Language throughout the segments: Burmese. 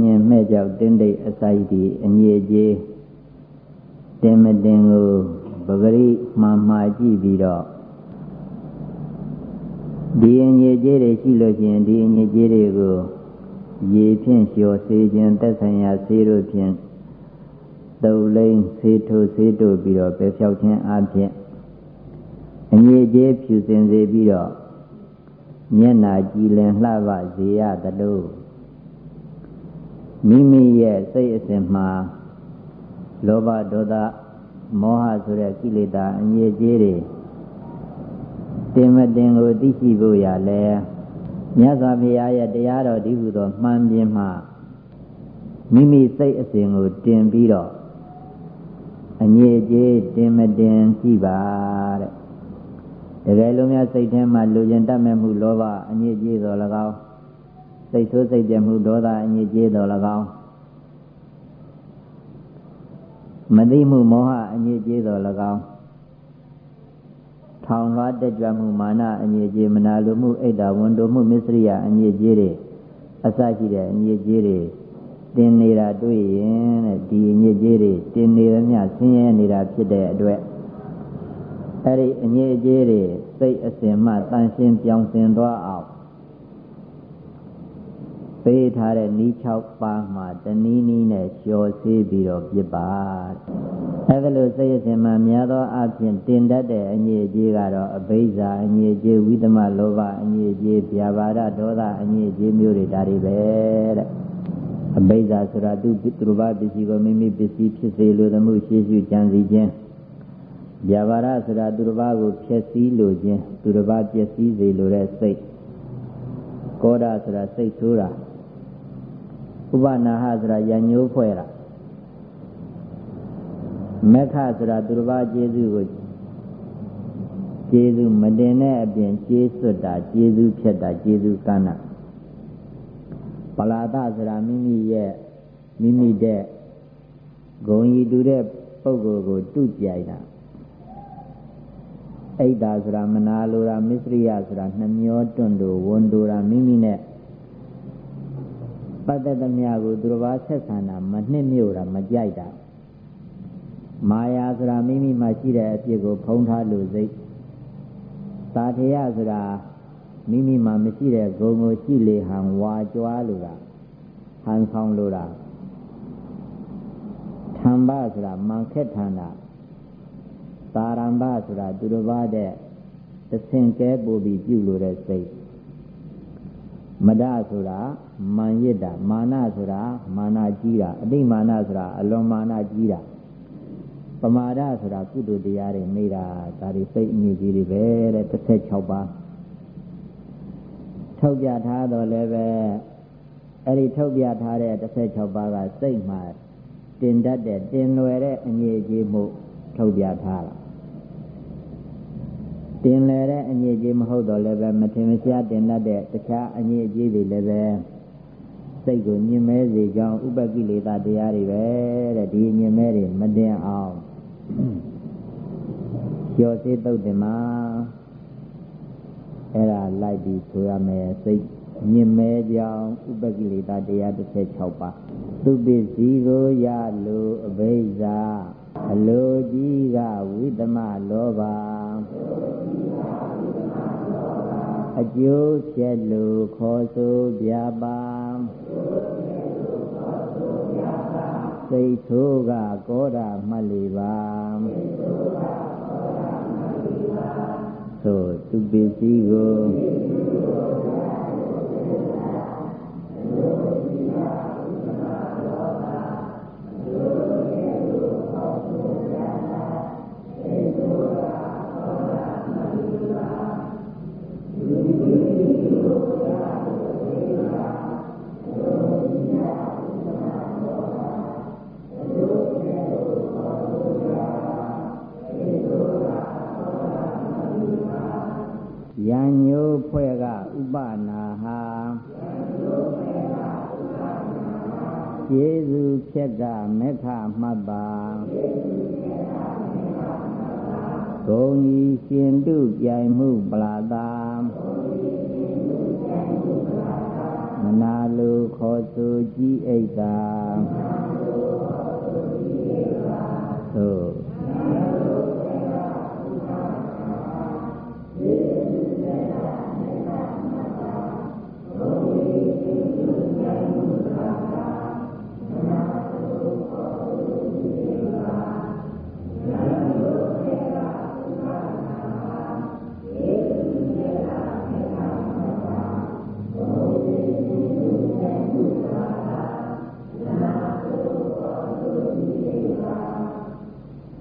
ညင်မဲ့ကြောက်တင်းတိတ်အစိုက်ဒီအညစ်အကြေးတင်မတင်ကိုပဂရိမှန်မှကြည့်ပြီးတော့ဒီအညစ်အကြေးတွေရှိလို့ရှိရင်ဒီအညစ်အကြေးတွေကိုရေဖြင့်လျှော်စေခြင်းသက်ဆိုင်ရာဆေးတို့ဖြင့်တုပ်လိန်ဆေးထိုးဆေးတို့ပြီးတော့ပဲဖြောက်ခြင်းအပြင်အငြိအကျေးဖြူစင်စေပြီးတော့မျက်နာကြည်လင်လှပစေရသလို မိမိရဲ့စိတ်အစဉ်မှာလောဘဒေါသမောဟဆိုတဲ့ကိလေသာအငြိအကျေးတွေတင်မတင်ကိုသိရှိဖို့ရလဲမြတ်စွာဘုရားရဲ့တရားတော်ဒီဟုသောမှန်ပြင်းမှမိမိစိတ်အစဉ်ကိုတင်ပြီးတော့အငြိအကျေးတင်မတင်ကြည့်ပါတဲ့တကယ်လို့များစိတ်ထဲမှာလူကျင်တတ်မဲ့မှုလောဘအညစ်အကြေးတော်၎င်း စိတ်ဆိုးစိတ်ပြမှုဒေါသအညစ်အကြေးတော်၎င်းမသိမှုမောဟအညစ်အကြေးတော်၎င်းထောင်လွှားတက်ကြွမှုမာနအညစ်အကြေးမနာလိုမှုအိတ်တာဝန်တိုမှုမစ္စရိယအညစ်အကြေးတွေအစရှိတဲ့အညစ်အကြေးတွေတင်နေတာတွေ့ရင်တဲ့ဒီအညစ်အကြေးတွေတင်နေသမျှဆင်းရဲနေတာဖြစ်တဲ့အတွက်အဲ့ဒီအငြိအကျေးတွေစိတ်အစဉ်မှတန်ရှင်းပြောင်းစင်သွားအောင် ပေးထားတဲ့နီး6ပါးမှာတနည်းနည်းနဲ့လျှော်ဆေးပြီးတော့ပြစ်ပါအဲ့ဒါလို့စိတ်အစဉ်မှများသောအဖြစ်တင်တတ်တဲ့အငြိအကျေးကတော့အဘိဇာအငြိအကျေးဝိသမလောဘအငြိအကျေးဗျာပါဒဒေါသအငြိအကျေးမျိုးတွေဒါတွေပဲတဲ့အဘိဇာဆိုတာသူသူတော်ဘာပစ္စည်းကိုမိမိပစ္စည်းဖြစ်စေလိုသမှုရှိရှိကြံစည်ခြင်းဗျာပါဒဆိုတာသူတစ်ပါးကိုဖျက်ဆီးလိုခြင်းသူတစ်ပါးပျက်စီးစေလိုတဲ့စိတ်ကောဒဆိုတာစိတ်ဆိုးတာ ဥပနာဟဆိုတာရညိုးဖွဲ့တာမက္ခဆိုတာသူတစ်ပါးကျေးဇူးကိုကျေးဇူးမတင်တဲ့အပြင်ကျေးစွတ်တာကျေးဇူးဖြတ်တာကျေးဇူးကမ်းတာပလာဒဆိုတာမိမိရဲ့မိမိတဲ့ဂုံရီတူတဲ့ပုဂ္ဂိုလ်ကိုတုပြိုင်တာအိတ်တာဆိုတာမနာလိုတာမစ္စရိယဆိုတာနှမျောတွန့်တို့ဝန်တို့တာမိမိနဲ့ ပတ်သက်သမျှကိုသူတစ်ပါးဆက်ဆံတာမနှစ်မြို့တာမကြိုက်တာမာယာဆိုတာမိမိမှာရှိတဲ့အဖြစ်ကိုဖုံးထားလို့စိတ်သာထေယဆိုတာမိမိမှာမရှိတဲ့ဂုံကိုရှိလေဟန်ဝါကြွားလို့တာဟန်ဆောင်လို့တာထံဘဆိုတာမန်ခက်ထန်တာသာရမ္ဗဆိုတာသူတစ်ပါးတဲ့သင်ကဲပို့ပြီးပြုလို့တဲ့စိတ် မဒဆိုတာမာရစ်တာမာနဆိုတာမာနကြီးတာအတိမာနဆိုတာအလွန်မာနကြီးတာပမာဒဆိုတာကုသိုလ်တရားတွေနေတာဒါတွေစိတ်အငြိကြီးတွေပဲတဲ့16ပါးထုတ်ပြထားတော့လည်းပဲအဲ့ဒီထုတ်ပြထားတဲ့16ပါးကစိတ်မှာတင်တတ်တဲ့တင်လွယ်တဲ့အငြိကြီးမှုထုတ်ပြထားတာ တင်လေတဲ့အညစ်အကြေးမဟုတ်တော့လည်းပဲမထင်ရှားတင်တတ်တဲ့တခြားအညစ်အကြေးတွေလည်းပဲစိတ်ကိုညင်မဲစေကြောင်းဥပကိလေသာတရားတွေပဲတဲ့ဒီညင်မဲတွေမတင်အောင်ကျော်စေတုတ်တင်မှာအဲ့ဒါလိုက်ပြီးဆိုရမယ်စိတ်ညင်မဲကြောင်းဥပကိလေသာတရား16ပါးသူပစ္စည်းကိုရလိုအဘိဇာ အလိုကြီးကဝိသမလောဘအကျိုးဖြစ်လို့ခေါ်ဆိုပြပါစိတ်ထိုးကကောဓာမှတ်လေပါသို့သူပစ္စည်းကိုကျေး ဇူးဖြက်ကမေခမှတ်ပါဂုံဤရှင်တုပြိုင်မှုပလာတာ လိုခေါ်ဆိုကြည်အိတ်တာသို့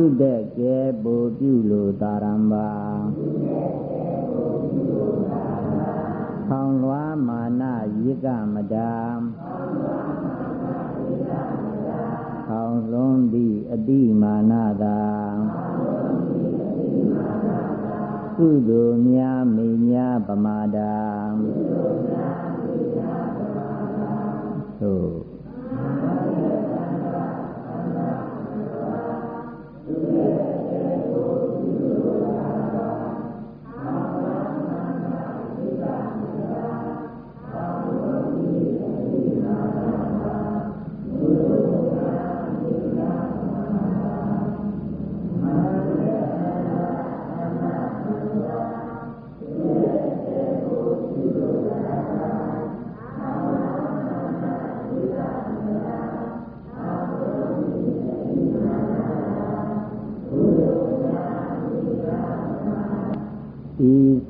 သုတကဲပူပြုလိုတာရံပါထောင်လွားမာနယိကမဒာထောင်လွန်သည့်အတိမာနသာကုသိုလ်များမိညာပမာဒာသို့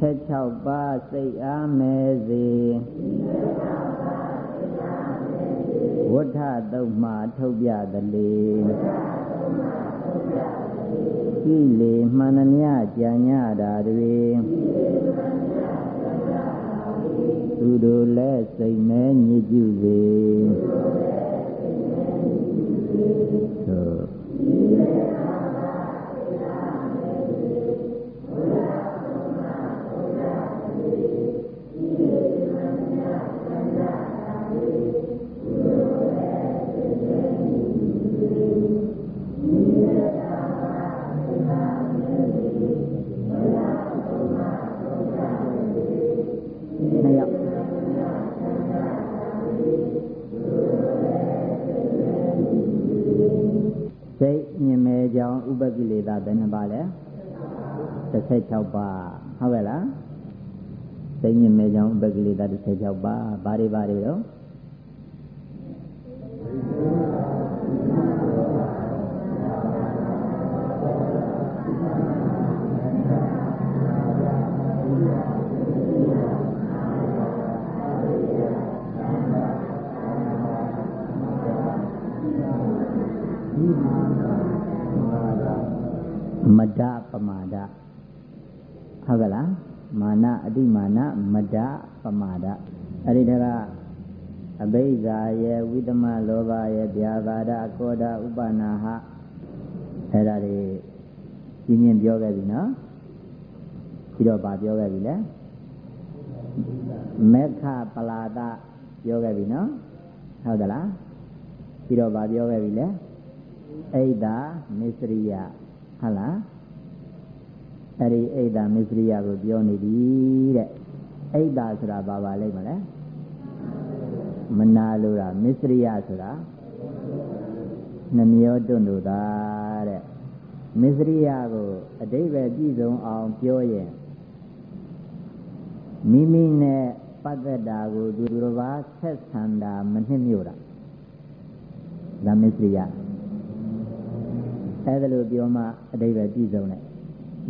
16ပါးစိတ်အားမယ်စေဝဋ္ဌတုတ်မှထုတ်ပြသလေကိလေမှန်မြကြံညတာတွေသူတို့လည်းစိတ်မဲညစ်ကြစေသို့ပ ဘယ်နှပါလဲ16ပါးဟုတ်ကဲ့လားသိဉ္ဇမေကြောင့်ဥပကိလေသာ16ပါးဘာတွေဘာတွေတော့ ဟုတ်ကလားမာနအတိမာနမဒပမာဒအဲ့ဒီတကအဘိဇာရဲ့ဝိတမလောဘရဲ့ဗျာပါဒကောဒဥပနာဟအဲ့ဒါတွေပြင်းပြင်းပြောခဲ့ပြီနော်ပြီးတော့ဗာပြောခဲ့ပြီလေမေခပလာဒပြောခဲ့ပြီနော်ဟုတ်သလားပြီးတော့ဗာပြောခဲ့ပြီလေအိဒါမစ္စရိယ ဟုတ်လားအဲ့ဒီအိဒါမစ္စရိယကိုပြောနေပြီတဲ့အိဒါဆိုတာဘာပါလိမ့်မလဲမနာလို့တာမစ္စရိယဆိုတာနှမျောတွန့်လို့တာတဲ့မစ္စရိယကိုအတိဘယ်ပြည့်စုံအောင်ပြောရင်မိမိနဲ့ပတ်သက်တာကိုသူတစ်ပါးဆက်ဆံတာမနှစ်မြို့တာဒါမစ္စရိယ အဲ့ဒါလိုပြောမှအတိဘယ်ပြည့်စုံတယ်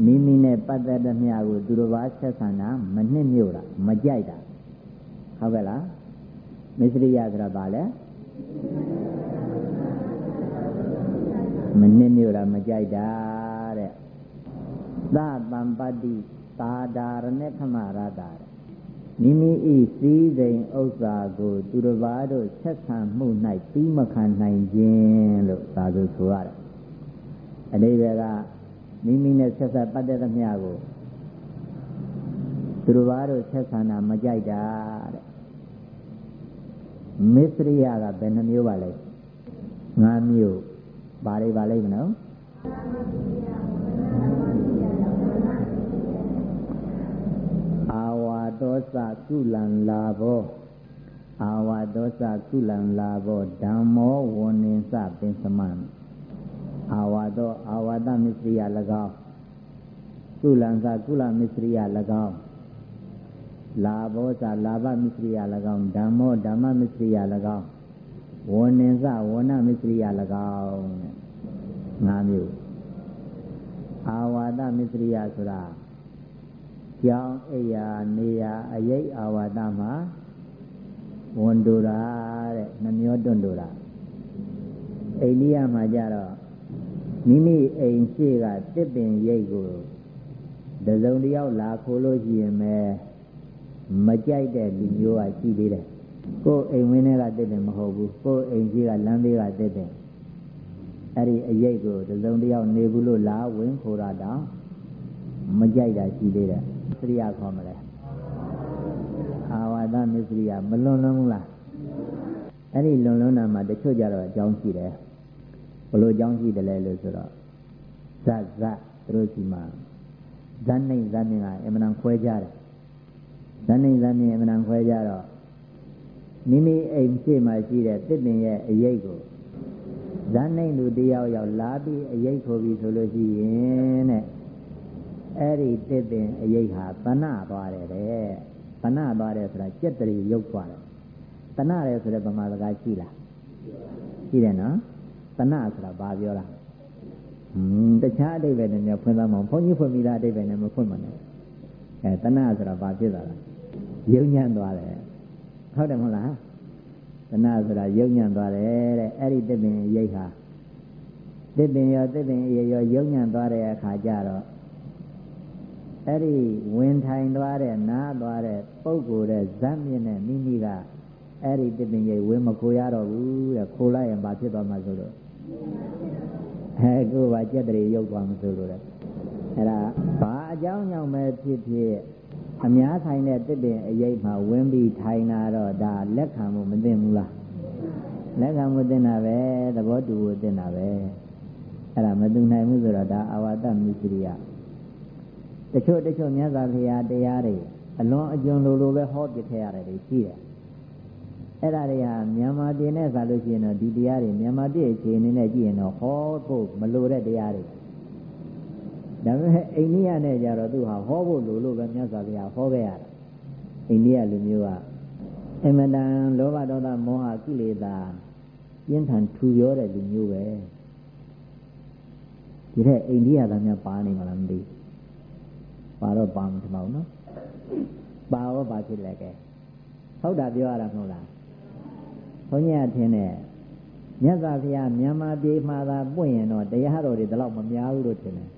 မိမိနဲ့ပတ်သက်တဲ့မြကိုသူတို့ဘာဆက်ဆံတာမနှစ်မြို့တာမကြိုက်တာဟုတ်ကဲ့လားမစ္စရိယဆိုတာဘာလဲမနှစ်မြို့တာမကြိုက်တာတဲ့သတံပတ္တိသာဒာရณေခမရတာမိမိဤစည်းစိမ်ဥစ္စာကို သူတစ်ပါးတို့ဆက်ဆံမှု၌ပြီးမခံနိုင်ခြင်းလို့သာသူဆိုရတယ် အလေးပဲကမိမိနဲ့ဆက်ဆက်ပတ်သက်သမျှကိုသူတို့ဘာတို့ဆက်ဆံတာမကြိုက်တာတဲ့မစ္စရိယကဘယ်နှမျိုးပါလဲ၅မျိုးဘာတွေပါလိမ့်မနော်အာဝါဒောသကုလံလာဘောအာဝါဒောသကုလံလာဘောဓမ္မောဝဏ္ဏစပင်သမံ အာဝါသောအာဝါဒမစ္စရိယ၎င်းကုလံသာကုလမစ္စရိယ၎င်းလာဘောဇာလာဘမစ္စရိယ၎င်းဓမ္မောဓမ္မမစ္စရိယ၎င်းဝဏ္ဏဇဝဏမစ္စရိယ၎င်းငါးမျိုးအာဝါဒမစ္စရိယဆိုတာကြောင်းအိယာနေယာအယိတ်အာဝါဒမှာဝန်တူတာတဲ့နှမျောတွန့်တူတာအိန္ဒိယမှာကြတော့ မိမိအိမ်ရှိကတစ်ပင်ရိပ်ကိုတစုံတယောက်လာခိုးလို့ရှိရင်ပဲမကြိုက်တဲ့လူမျိုးကရှိသေးတယ်ကိုယ်အိမ်ဝင်းထဲကတစ်ပင်မဟုတ်ဘူးကိုယ်အိမ်ရှိကလမ်းဘေးကတစ်ပင်အဲ့ဒီအရိပ်ကိုတစုံတယောက်နေဘူးလို့လာဝင်ခိုးတာတောင်မကြိုက်တာရှိသေးတယ်သရိယခေါ်မလဲအာဝါဒမစ္စရိယမလွန်လွန်းဘူးလားအဲ့ဒီလွန်လွန်းတာမှာတချို့ကြတော့အကြောင်းရှိတယ် ဘလို့အကြောင်းရှိတယ်လဲလို့ဆိုတော့ဇတ်ဇတ်သူတို့စီမှာဇန်နိုင်ဇန်မြင်ကအမှန်ခွဲကြတယ်ဇန်နိုင်ဇန်မြင်အမှန်ခွဲကြတော့မိမိအိမ်ရှိမှရှိတဲ့တစ်ပင်ရဲ့အရေးကိုဇန်နိုင်လူတယောက်ယောက်လာပြီးအရေးခိုးပြီးဆိုလို့ရှိရင်တဲ့အဲ့ဒီတစ်ပင်အရေးဟာတဏှသွားတယ်တဲ့တဏှသွားတယ်ဆိုတာစက်တရီရုပ်သွားတယ်တဏှတယ်ဆိုတဲ့ဗမာစကားရှိလားရှိတယ်နော် တဏှဆိုတာဘာပြောလားอืมတခြားအတိပ္ပယ်နဲ့ဖွင့်သားမအောင်ဘုန်းကြီးဖွင့်ပြီးသားအတိပ္ပယ်နဲ့မဖွင့်ပါနဲ့အဲတဏှဆိုတာဘာဖြစ်တာလဲယုံညံ့သွားတယ်ဟုတ်တယ်မဟုတ်လားတဏှဆိုတာယုံညံ့သွားတယ်တဲ့အဲ့ဒီတစ်ပင်ရိတ်ဟာတစ်ပင်ရောတစ်ပင်ရရောယုံညံ့သွားတဲ့အခါကျတော့အဲ့ဒီဝင်ထိုင်သွားတဲ့နားသွားတဲ့ပုဂ္ဂိုလ်တဲ့ဇတ်မြင့်နဲ့မိမိကအဲ့ဒီတပင်ကြီးဝင်မခိုရတော့ဘူးတဲ့ခိုလိုက်ရင်ဘာဖြစ်သွားမှာဆိုလို့ အဲကိုယ်ကကြက်တရေရုပ်သွားမှာဆိုလို့တဲ့အဲ့ဒါဘာအကြောင်းကြောင့်ပဲဖြစ်ဖြစ်အများဆိုင်တဲ့တပင်အရေးမှာဝင်ပြီးထိုင်လာတော့ဒါလက်ခံမှုမသိဘူးလားလက်ခံမှုသိတာပဲသဘောတူဖို့သိတာပဲအဲ့ဒါမတူနိုင်ဘူးဆိုတော့ဒါအာဝတ္တမစ္စရိယတချို့တချို့မြတ်စွာဘုရားတရားတွေအလွန်အကျွံလိုလိုပဲဟောပြခဲ့ရတယ်တွေရှိတယ် အဲ့ဒါတွေဟာမြန်မာပြည်နဲ့ဆိုလို့ရှိရင်တော့ဒီတရားတွေမြန်မာပြည်အခြေအနေနဲ့ကြည့်ရင်တော့ဟောဖို့မလိုတဲ့တရားတွေဒါပေမဲ့အိန္ဒိယနဲ့ကြတော့သူဟာဟောဖို့လိုလို့ပဲမြတ်စွာဘုရားဟောခဲ့ရတာအိန္ဒိယလူမျိုးကအမတန်လောဘဒေါသမောဟကိလေသာပြင်းထန်ထူရောတဲ့လူမျိုးပဲဒီထက်အိန္ဒိယသားများပါနေမလားမသိပါတော့ပါမှာမဟုတ်နော်ပါရောပါဖြစ်လဲကဲဟုတ်တာပြောရတာမဟုတ်လား ဘုန်းကြီးကထင်တယ်မြတ်စွာဘုရားမြန်မာပြည်မှာသာပွင့်ရင်တော့တရားတော်တွေဒီလောက်မများဘူးလို့ထင်တယ်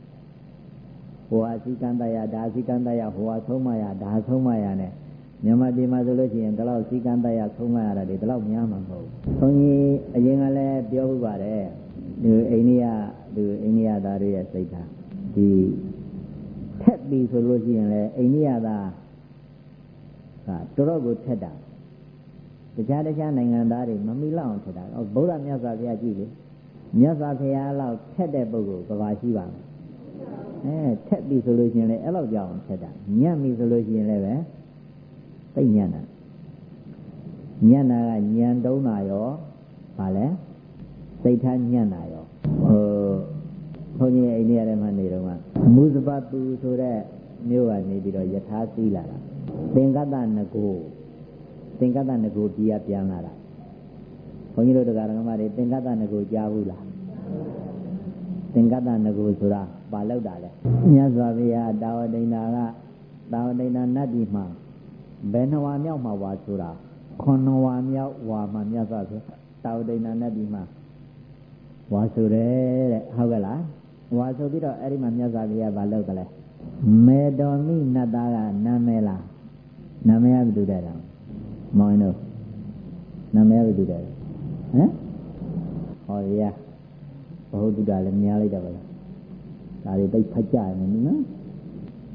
ဟိုအစီကံတရားဒါအစီကံတရားဟိုအဆုံးမရဒါဆုံးမရနဲ့မြန်မာပြည်မှာဆိုလို့ရှိရင်ဒီလောက်စီကံတရားဆုံးမရတာတွေဒီလောက်များမှာမဟုတ်ဘူးဘုန်းကြီးအရင်ကလည်းပြောဥပါတယ်ဒီအိန္ဒိယဒီအိန္ဒိယသားတွေရဲ့စိတ်ဓာတ်ဒီထက်ပြီဆိုလို့ရှိရင်လည်းအိန္ဒိယသားကတော်တော်ကိုထက်တာ တခြားတခြားနိုင်ငံသားတွေမမီလောက်အောင်ထက်တာဗုဒ္ဓမြတ်စွာဘုရားကြည့်လေမြတ်စွာဘုရားလောက်ထက်တဲ့ပုဂ္ဂိုလ်ကဘာရှိပါမလဲအဲထက်ပြီဆိုလို့ရှိရင်လည်းအဲ့လောက်ကြောင်ထက်တာညံ့ပြီဆိုလို့ရှိရင်လည်းပဲသိညံ့တာညံ့တာကညံတုံးတာရောဗာလဲစိတ်ထားညံ့တာရောဟိုဘုန်းကြီးအိန္ဒိယထဲမှာနေတော့ကမုဇဘတူဆိုတဲ့မြို့ကနေပြီးတော့ယထာစီးလာတာသင်္ကတနကို သင်္ကတနကိုပြည်ရပြန်လာတာဘုန်းကြီးတို့တရားဓမ္မတွေသင်္ကတနကိုကြားဘူးလားသင်္ကတနကိုဆိုတာဘာလောက်တာလဲမြတ်စွာဘုရားတာဝတိန်နာကတာဝတိန်နာနတ်ပြည်မှာဘယ်နှဝါမြောက်မှာဝါဆိုတာခွန်ဝါမြောက်ဝါမှာမြတ်စွာဘုရားတာဝတိန်နာနတ်ပြည်မှာဝါဆိုတယ်တဲ့ဟုတ်ကဲ့လားဝါဆိုပြီးတော့အဲ့ဒီမှာမြတ်စွာဘုရားဘာလုပ်ကြလဲမေတော်မိနတ်သားကနာမည်လားနာမည်ကဘယ်သူတဲ့တော့ မောင်တို့နာမည်ကဘယ်သူတဲ့ဟမ်ဟောရဘဟုတုတလည်းများလိုက်တော့ဗလားဒါတွေသိဖတ်ကြရမယ်နော်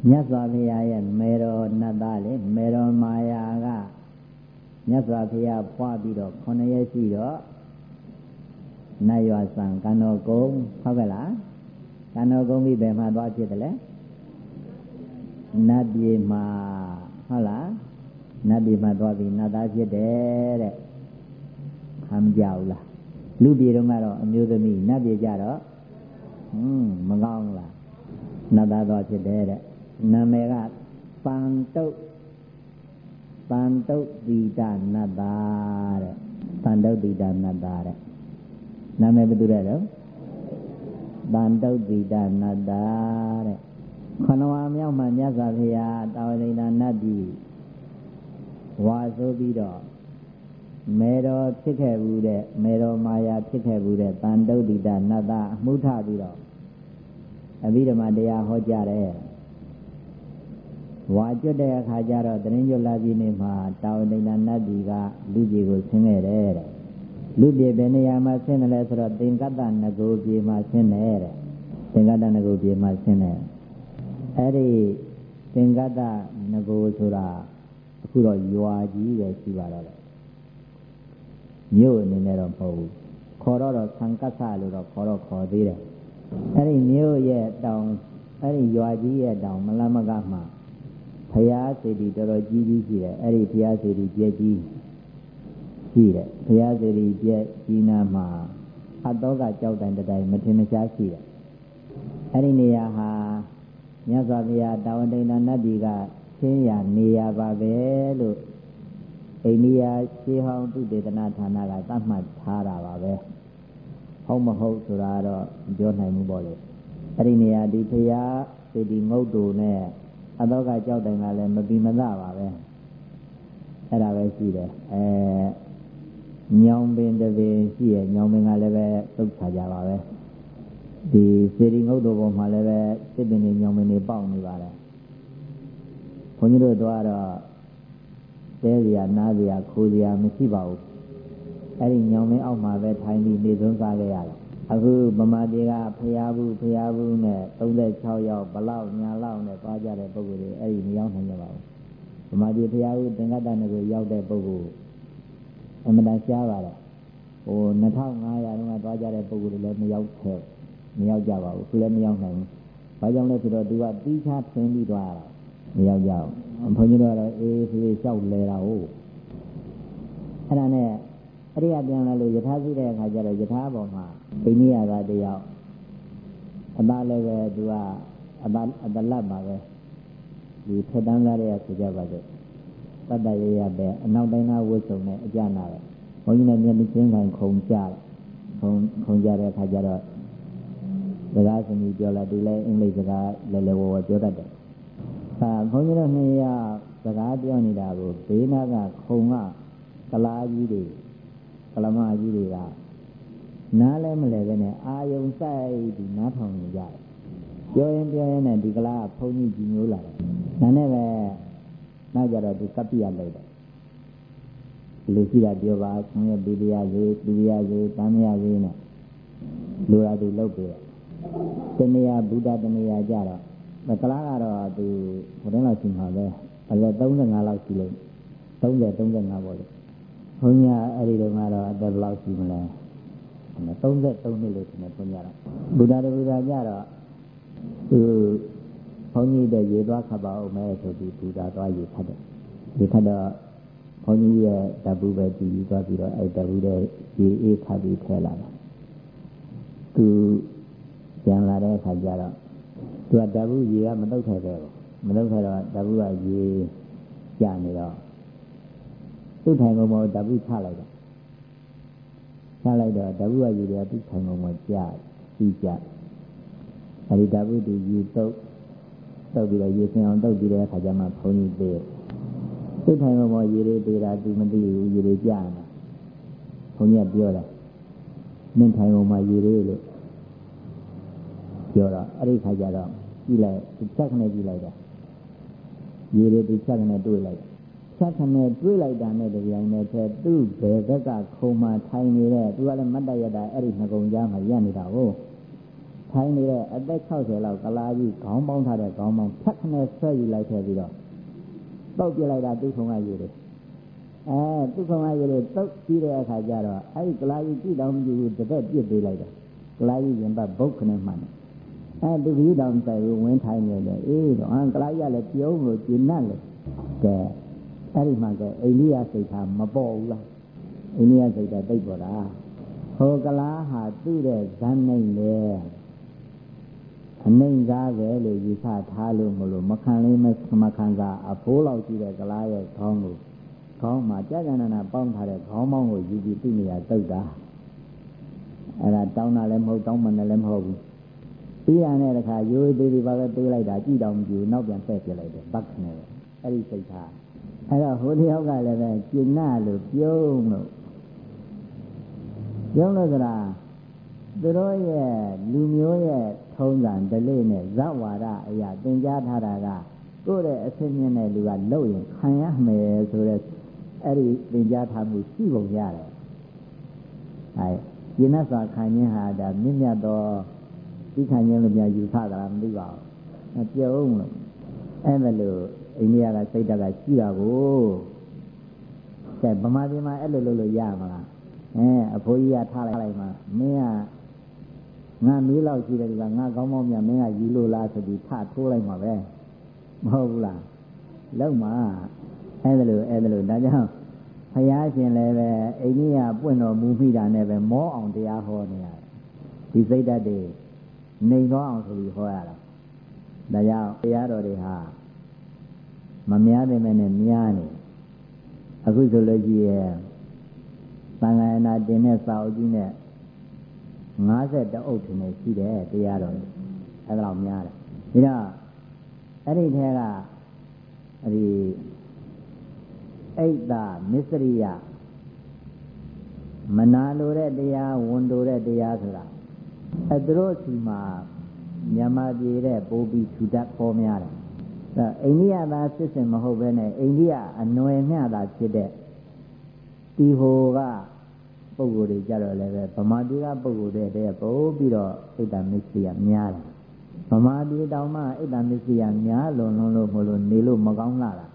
မြတ်စွာဘုရားရဲ့မေတော်နတ်သားလေမေတော်မာယာကမြတ်စွာဘုရားဖွာပြီးတော့9ရက်ရှိတော့နတ်ရွာဆံကံတော်ကုန်းဟုတ်ကဲ့လားကံတော်ကုန်းပြီးဘယ်မှာသွားဖြစ်တယ်လဲနတ်ပြည်မှာဟုတ်လား နတ်ပြည်မှာသွားပြီးနတ်သားဖြစ်တယ်တဲ့ခံကြဘူးလားလူပြည်တော့ကတော့အမျိုးသမီးနတ်ပြည်ကြတော့ဟွန်းမကောင်းလားနတ်သားသွားဖြစ်တယ်တဲ့နာမည်ကပန်တုတ်ပန်တုတ်တိတနတ်သားတဲ့ပန်တုတ်တိတနတ်သားတဲ့နာမည်ဘယ်သူတဲ့တော့ပန်တုတ်တိတနတ်သားတဲ့ခဏဝါမြောက်မှမြတ်စွာဘုရားတာဝတိနာနတ်ပြည် ဝါဆိုပြီးတော့မေတော်ဖြစ်ခဲ့ဘူးတဲ့မေတော်မာယာဖြစ်ခဲ့ဘူးတဲ့တန်တုတ်တိတနတ်သားအမှုထပြီးတော့အဘိဓမ္မာတရားဟောကြားတယ်ဝါကျွတ်တဲ့အခါကျတော့တရင်ကျွတ်လာပြည်နေမှာတာဝတိနာနတ်ပြည်ကလူကြီးကိုဆင်းခဲ့တယ်တဲ့လူပြည်ဘယ်နေရာမှာဆင်းတယ်လဲဆိုတော့သင်္ကတနဂုပြည်မှာဆင်းတယ်တဲ့သင်္ကတနဂုပြည်မှာဆင်းတယ်အဲ့ဒီသင်္ကတနဂုဆိုတာအ ခုတော့ရွာကြီးပဲရှိပါတော့တယ်မြို့အနေနဲ့တော့မဟုတ်ဘူးခေါ်တော့တော့သံကဆလို့တော့ခေါ်တော့ခေါ်သေးတယ်အဲ့ဒီမြို့ရဲ့တောင်အဲ့ဒီရွာကြီးရဲ့တောင်မလမကမှာဘုရားစေတီတော်တော်ကြီးကြီးရှိတယ်အဲ့ဒီဘုရားစေတီပြည့်ကြီးရှိတယ်ဘုရားစေတီပြည့်ကြီးနာမှာအတောကကြောက်တိုင်တိုင်မထင်မရှားရှိတယ်အဲ့ဒီနေရာဟာမြတ်စွာဘုရားတာဝန်တိန်နတ်ဒီက ဆင်းရနေရပါပဲလို့အိန္ဒိယရှေးဟောင်းသူတေသနာဌာနကသတ်မှတ်ထားတာပါပဲဟုတ်မဟုတ်ဆိုတာတော့ပြောနိုင်မှုပေါ့လေအဲ့ဒီနေရာဒီဖရာစေတီငုတ်တူနဲ့အတော့ကကြောက်တိုင်ကလည်းမပြီးမသားပါပဲအဲ့ဒါပဲရှိတယ်အဲညောင်ပင်တပင်ရှိရညောင်ပင်ကလည်းပဲသုတ်ချကြပါပဲဒီစေတီငုတ်တူပေါ်မှာလည်းပဲစစ်ပင်တွေညောင်ပင်တွေပေါက်နေပါတယ် ဘုန်းကြီးတို့တော့တဲစရာနားစရာခိုးစရာမရှိပါဘူးအဲ့ဒီညောင်မင်းအောက်မှာပဲထိုင်ပြီးနေဆုံးစားခဲ့ရတယ်အခုဗမာပြည်ကဖျားဘူးဖျားဘူးနဲ့36ယောက်ဘလောက်ညာလောက်နဲ့သွားကြတဲ့ပုဂ္ဂိုလ်တွေအဲ့ဒီမရောက်နိုင်ကြပါဘူးဗမာပြည်ဖျားဘူးသင်္ကတ္တနကိုရောက်တဲ့ပုဂ္ဂိုလ်အမှန်တန်ရှားပါတယ်ဟို2500တုန်းကသွားကြတဲ့ပုဂ္ဂိုလ်တွေလည်းမရောက်ခဲ့မရောက်ကြပါဘူးသူလည်းမရောက်နိုင်ဘူးဘာကြောင့်လဲဆိုတော့သူကတီးခြားထင်းပြီးသွားတာ မရောက်ကြဘူးဘုန်းကြီးတို့ကတော့အေးဆေးလျှောက်လဲတာဟုတ်အဲ့ဒါနဲ့အဲ့ဒီကပြန်လာလို့ယထာရှိတဲ့အခါကျတော့ယထာပေါ်မှာအိန္ဒိယကတယောက်အသားလည်းပဲသူကအသားအတလတ်ပါပဲဒီထက်တန်းသားတွေကဆိုကြပါစို့တတ္တရရပဲအနောက်တိုင်းသားဝှဆုံနဲ့အကြနာပဲဘုန်းကြီးနဲ့မျက်နှာချင်းခံခုံကြတယ်ခုံခုံကြတဲ့အခါကျတော့စကားစမြည်ပြောလာသူလည်းအင်္ဂလိပ်စကားလဲလဲဝဝပြောတတ်တယ်။ အဲဘုန်းကြီးတို့နှစ်ယောက်စကားပြောနေတာကိုဘေးနာကခုံကကလားကြီးတွေကလမကြီးတွေကနားလဲမလဲပဲနဲ့အာယုံဆိုင်ပြီးနားထောင်နေကြတယ်။ပြောရင်ပြောရင်နဲ့ဒီကလားဘုန်းကြီးကြီးမျိုးလာတယ်။ဒါနဲ့ပဲနောက်ကြတော့ဒီကပ္ပိယလိုက်တယ်။လူရှိတာပြောပါဆင်းရဲပြီးတရားရေးသူရရေးတမ်းရရေးနဲ့လူရာသူလုပ်ပြီးတနေရာဘုဒ္ဓတနေရာကြတော့ မကလားကတော့သူဘုရင်လောက်ရှိမှာပဲအဲ့ဒါ35လောက်ရှိလို့30 35ပေါ့လေဘုန်းကြီးအဲ့ဒီတုန်းကတော့အသက်ဘယ်လောက်ရှိမလဲ33နှစ်လို့ထင်တယ်ဘုန်းကြီးကတော့ဘုရားတဘုရားကြတော့သူဘုန်းကြီးတဲ့ရေသွားခတ်ပါအောင်မဲဆိုပြီးဘုရားသွားရေခတ်တယ်ရေခတ်တော့ဘုန်းကြီးရဲ့တပူပဲကြည်ပြီးသွားပြီးတော့အဲ့တပူတဲ့ရေအေးခတ်ပြီးထဲလာတာသူပြန်လာတဲ့အခါကျတော့ သူကတပူရေကမတုတ်ထိုက်ပဲမတုတ်ထိုက်တော့တပူကရေကျနေတော့သူ့ထိုင်ကုန်ပေါ်တပူချလိုက်တာချလိုက်တော့တပူကရေတွေကသူ့ထိုင်ကုန်ပေါ်ကျပြီးကျအဲဒီတပူသူရေတုတ်တုတ်ပြီးတော့ရေစင်အောင်တုတ်ပြီးတဲ့အခါကျမှဘုန်းကြီးသေးသူ့ထိုင်ကုန်ပေါ်ရေတွေသေးတာသူမသိဘူးရေတွေကျနေတာဘုန်းကြီးကပြောတယ်မင်းထိုင်ကုန်မှာရေတွေလို့ ပြောတော့အဲ့ဒီခါကျတော့ကြည့်လိုက်ချက်ခနဲ့ကြည့်လိုက်တာရေတွေဒီချက်ခနဲ့တွေးလိုက်ချက်ခနဲ့တွေးလိုက်တာနဲ့တပြိုင်နက်တည်းသူ့ဘယ်ဘက်ကခုံမှထိုင်နေတဲ့သူကလည်းမတ်တရတာအဲ့ဒီနှကုံကြားမှာရက်နေတာကိုထိုင်နေတဲ့အသက်60လောက်ကလာကြီးခေါင်းပေါင်းထားတဲ့ခေါင်းပေါင်းချက်ခနဲ့ဆွဲယူလိုက်ခဲ့ပြီးတော့တောက်ပြလိုက်တာသူ့ခုံကရေတွေအဲသူ့ခုံကရေတွေတောက်ပြီးတဲ့အခါကျတော့အဲ့ဒီကလာကြီးကြည့်တော့မကြည့်ဘူးတပတ်ပြစ်ပေးလိုက်တာကလာကြီးရင်ပတ်ဘုတ်ခနဲ့မှန်တယ် အဲသူကြီးတောင်ဆိုင်ကိုဝင်းထိုင်နေတယ်အေးတော့အန်ကလာရလည်းပြုံးလို့ကျဉ်တ်လေကဲအဲ့ဒီမှာကအိန္ဒိယစိတ်ထားမပေါ်ဘူးလားအိန္ဒိယစိတ်ထားတိတ်ပေါ်တာဟောကလာဟာသူ့တဲ့ဇန်နိုင်လေအနိုင်စားပဲလို့ယူဆထားလို့မလို့မခံလေးမခံစားအဖိုးလောက်ကြည့်တဲ့ကလာရဲ့ခေါင်းကိုခေါင်းမှာကြာကြာနာနာပေါင်းထားတဲ့ခေါင်းပေါင်းကိုယူပြီးသူ့နေရာတုတ်တာအဲ့ဒါတောင်းတာလည်းမဟုတ်တောင်းမှလည်းမဟုတ်ဘူး ပြီးရတဲ့အခါရိုးသေးသေးပါပဲတွေးလိုက်တာကြည့်တော့မကြည့်ဘူးနောက်ပြန်ဆက်ပြလိုက်တယ်ဘတ်နဲ့အဲ့ဒီစိတ်ထားအဲ့တော့ဟိုတယောက်ကလည်းပဲကျင်နာလို့ပြုံးလို့ပြုံးလို့ဆိုတာသူတို့ရဲ့လူမျိုးရဲ့ထုံးစံဒလိနဲ့ဇဝါဒအရာသင်ကြားထားတာကကိုယ့်ရဲ့အစစ်မြင့်တဲ့လူကလှုပ်ရင်ခံရမယ်ဆိုတဲ့အဲ့ဒီသင်ကြားထားမှုရှိပုံရတယ်အဲကျင်နာစွာခံခြင်းဟာဒါမြင့်မြတ်သော သိခံခြင်းလို့များယူဆတာလားမသိပါဘူးမပြုံးလို့အဲ့ဒါလို့အိန္ဒိယကစိတ်တက်ကရှိတာကိုကဲဗမာပြည်မှာအဲ့လိုလုပ်လို့ရမလားအဲအဖိုးကြီးကထားလိုက်လိုက်မှမင်းကငါမီးလောက်ရှိတယ်ဒီကငါကောင်းမောင်းမြမင်းကယူလို့လားဆိုပြီးထထိုးလိုက်မှာပဲမဟုတ်ဘူးလားလုံးမှာအဲ့ဒါလို့အဲ့ဒါလို့ဒါကြောင့်ဘုရားရှင်လည်းပဲအိန္ဒိယပွင့်တော်မူမိတာနဲ့ပဲမောအောင်တရားဟောနေရတယ်ဒီစိတ်ဓာတ်တွေ နေသွားအောင်ဆိုပြီးဟောရတာဒါကြောင့်တရားတော်တွေဟာမများပေမဲ့နဲ့များနေအခုဆိုလို့ရှိရဲ့သံဃာနာတင်တဲ့စာအုပ်ကြီးနဲ့50အုပ်ထင်နေရှိတယ်တရားတော်အဲ့ဒါတော့များတယ်ဒါတော့အဲ့ဒီထဲကအဲ့ဒီအိတ်တာမစ္စရိယမနာလိုတဲ့တရားဝန်တိုတဲ့တရားဆိုတာ အဲသူတို့စီမှာမြန်မာပြည်တဲ့ပိုးပြီးထူတတ်ပေါ်များတယ်ဒါအိန္ဒိယသားစစ်စင်မဟုတ်ပဲနဲ့အိန္ဒိယအနွယ်မျှတာဖြစ်တဲ့ဒီဟိုကပုံကိုယ်တွေကြတော့လည်းပဲဗမာပြည်ကပုံကိုယ်တွေတည်းပို့ပြီးတော့ဣဒ္ဓမစ္စရိယများတယ်ဗမာပြည်တောင်မှဣဒ္ဓမစ္စရိယများလွန်လွန်လို့မလို့နေလို့မကောင်းလာတာ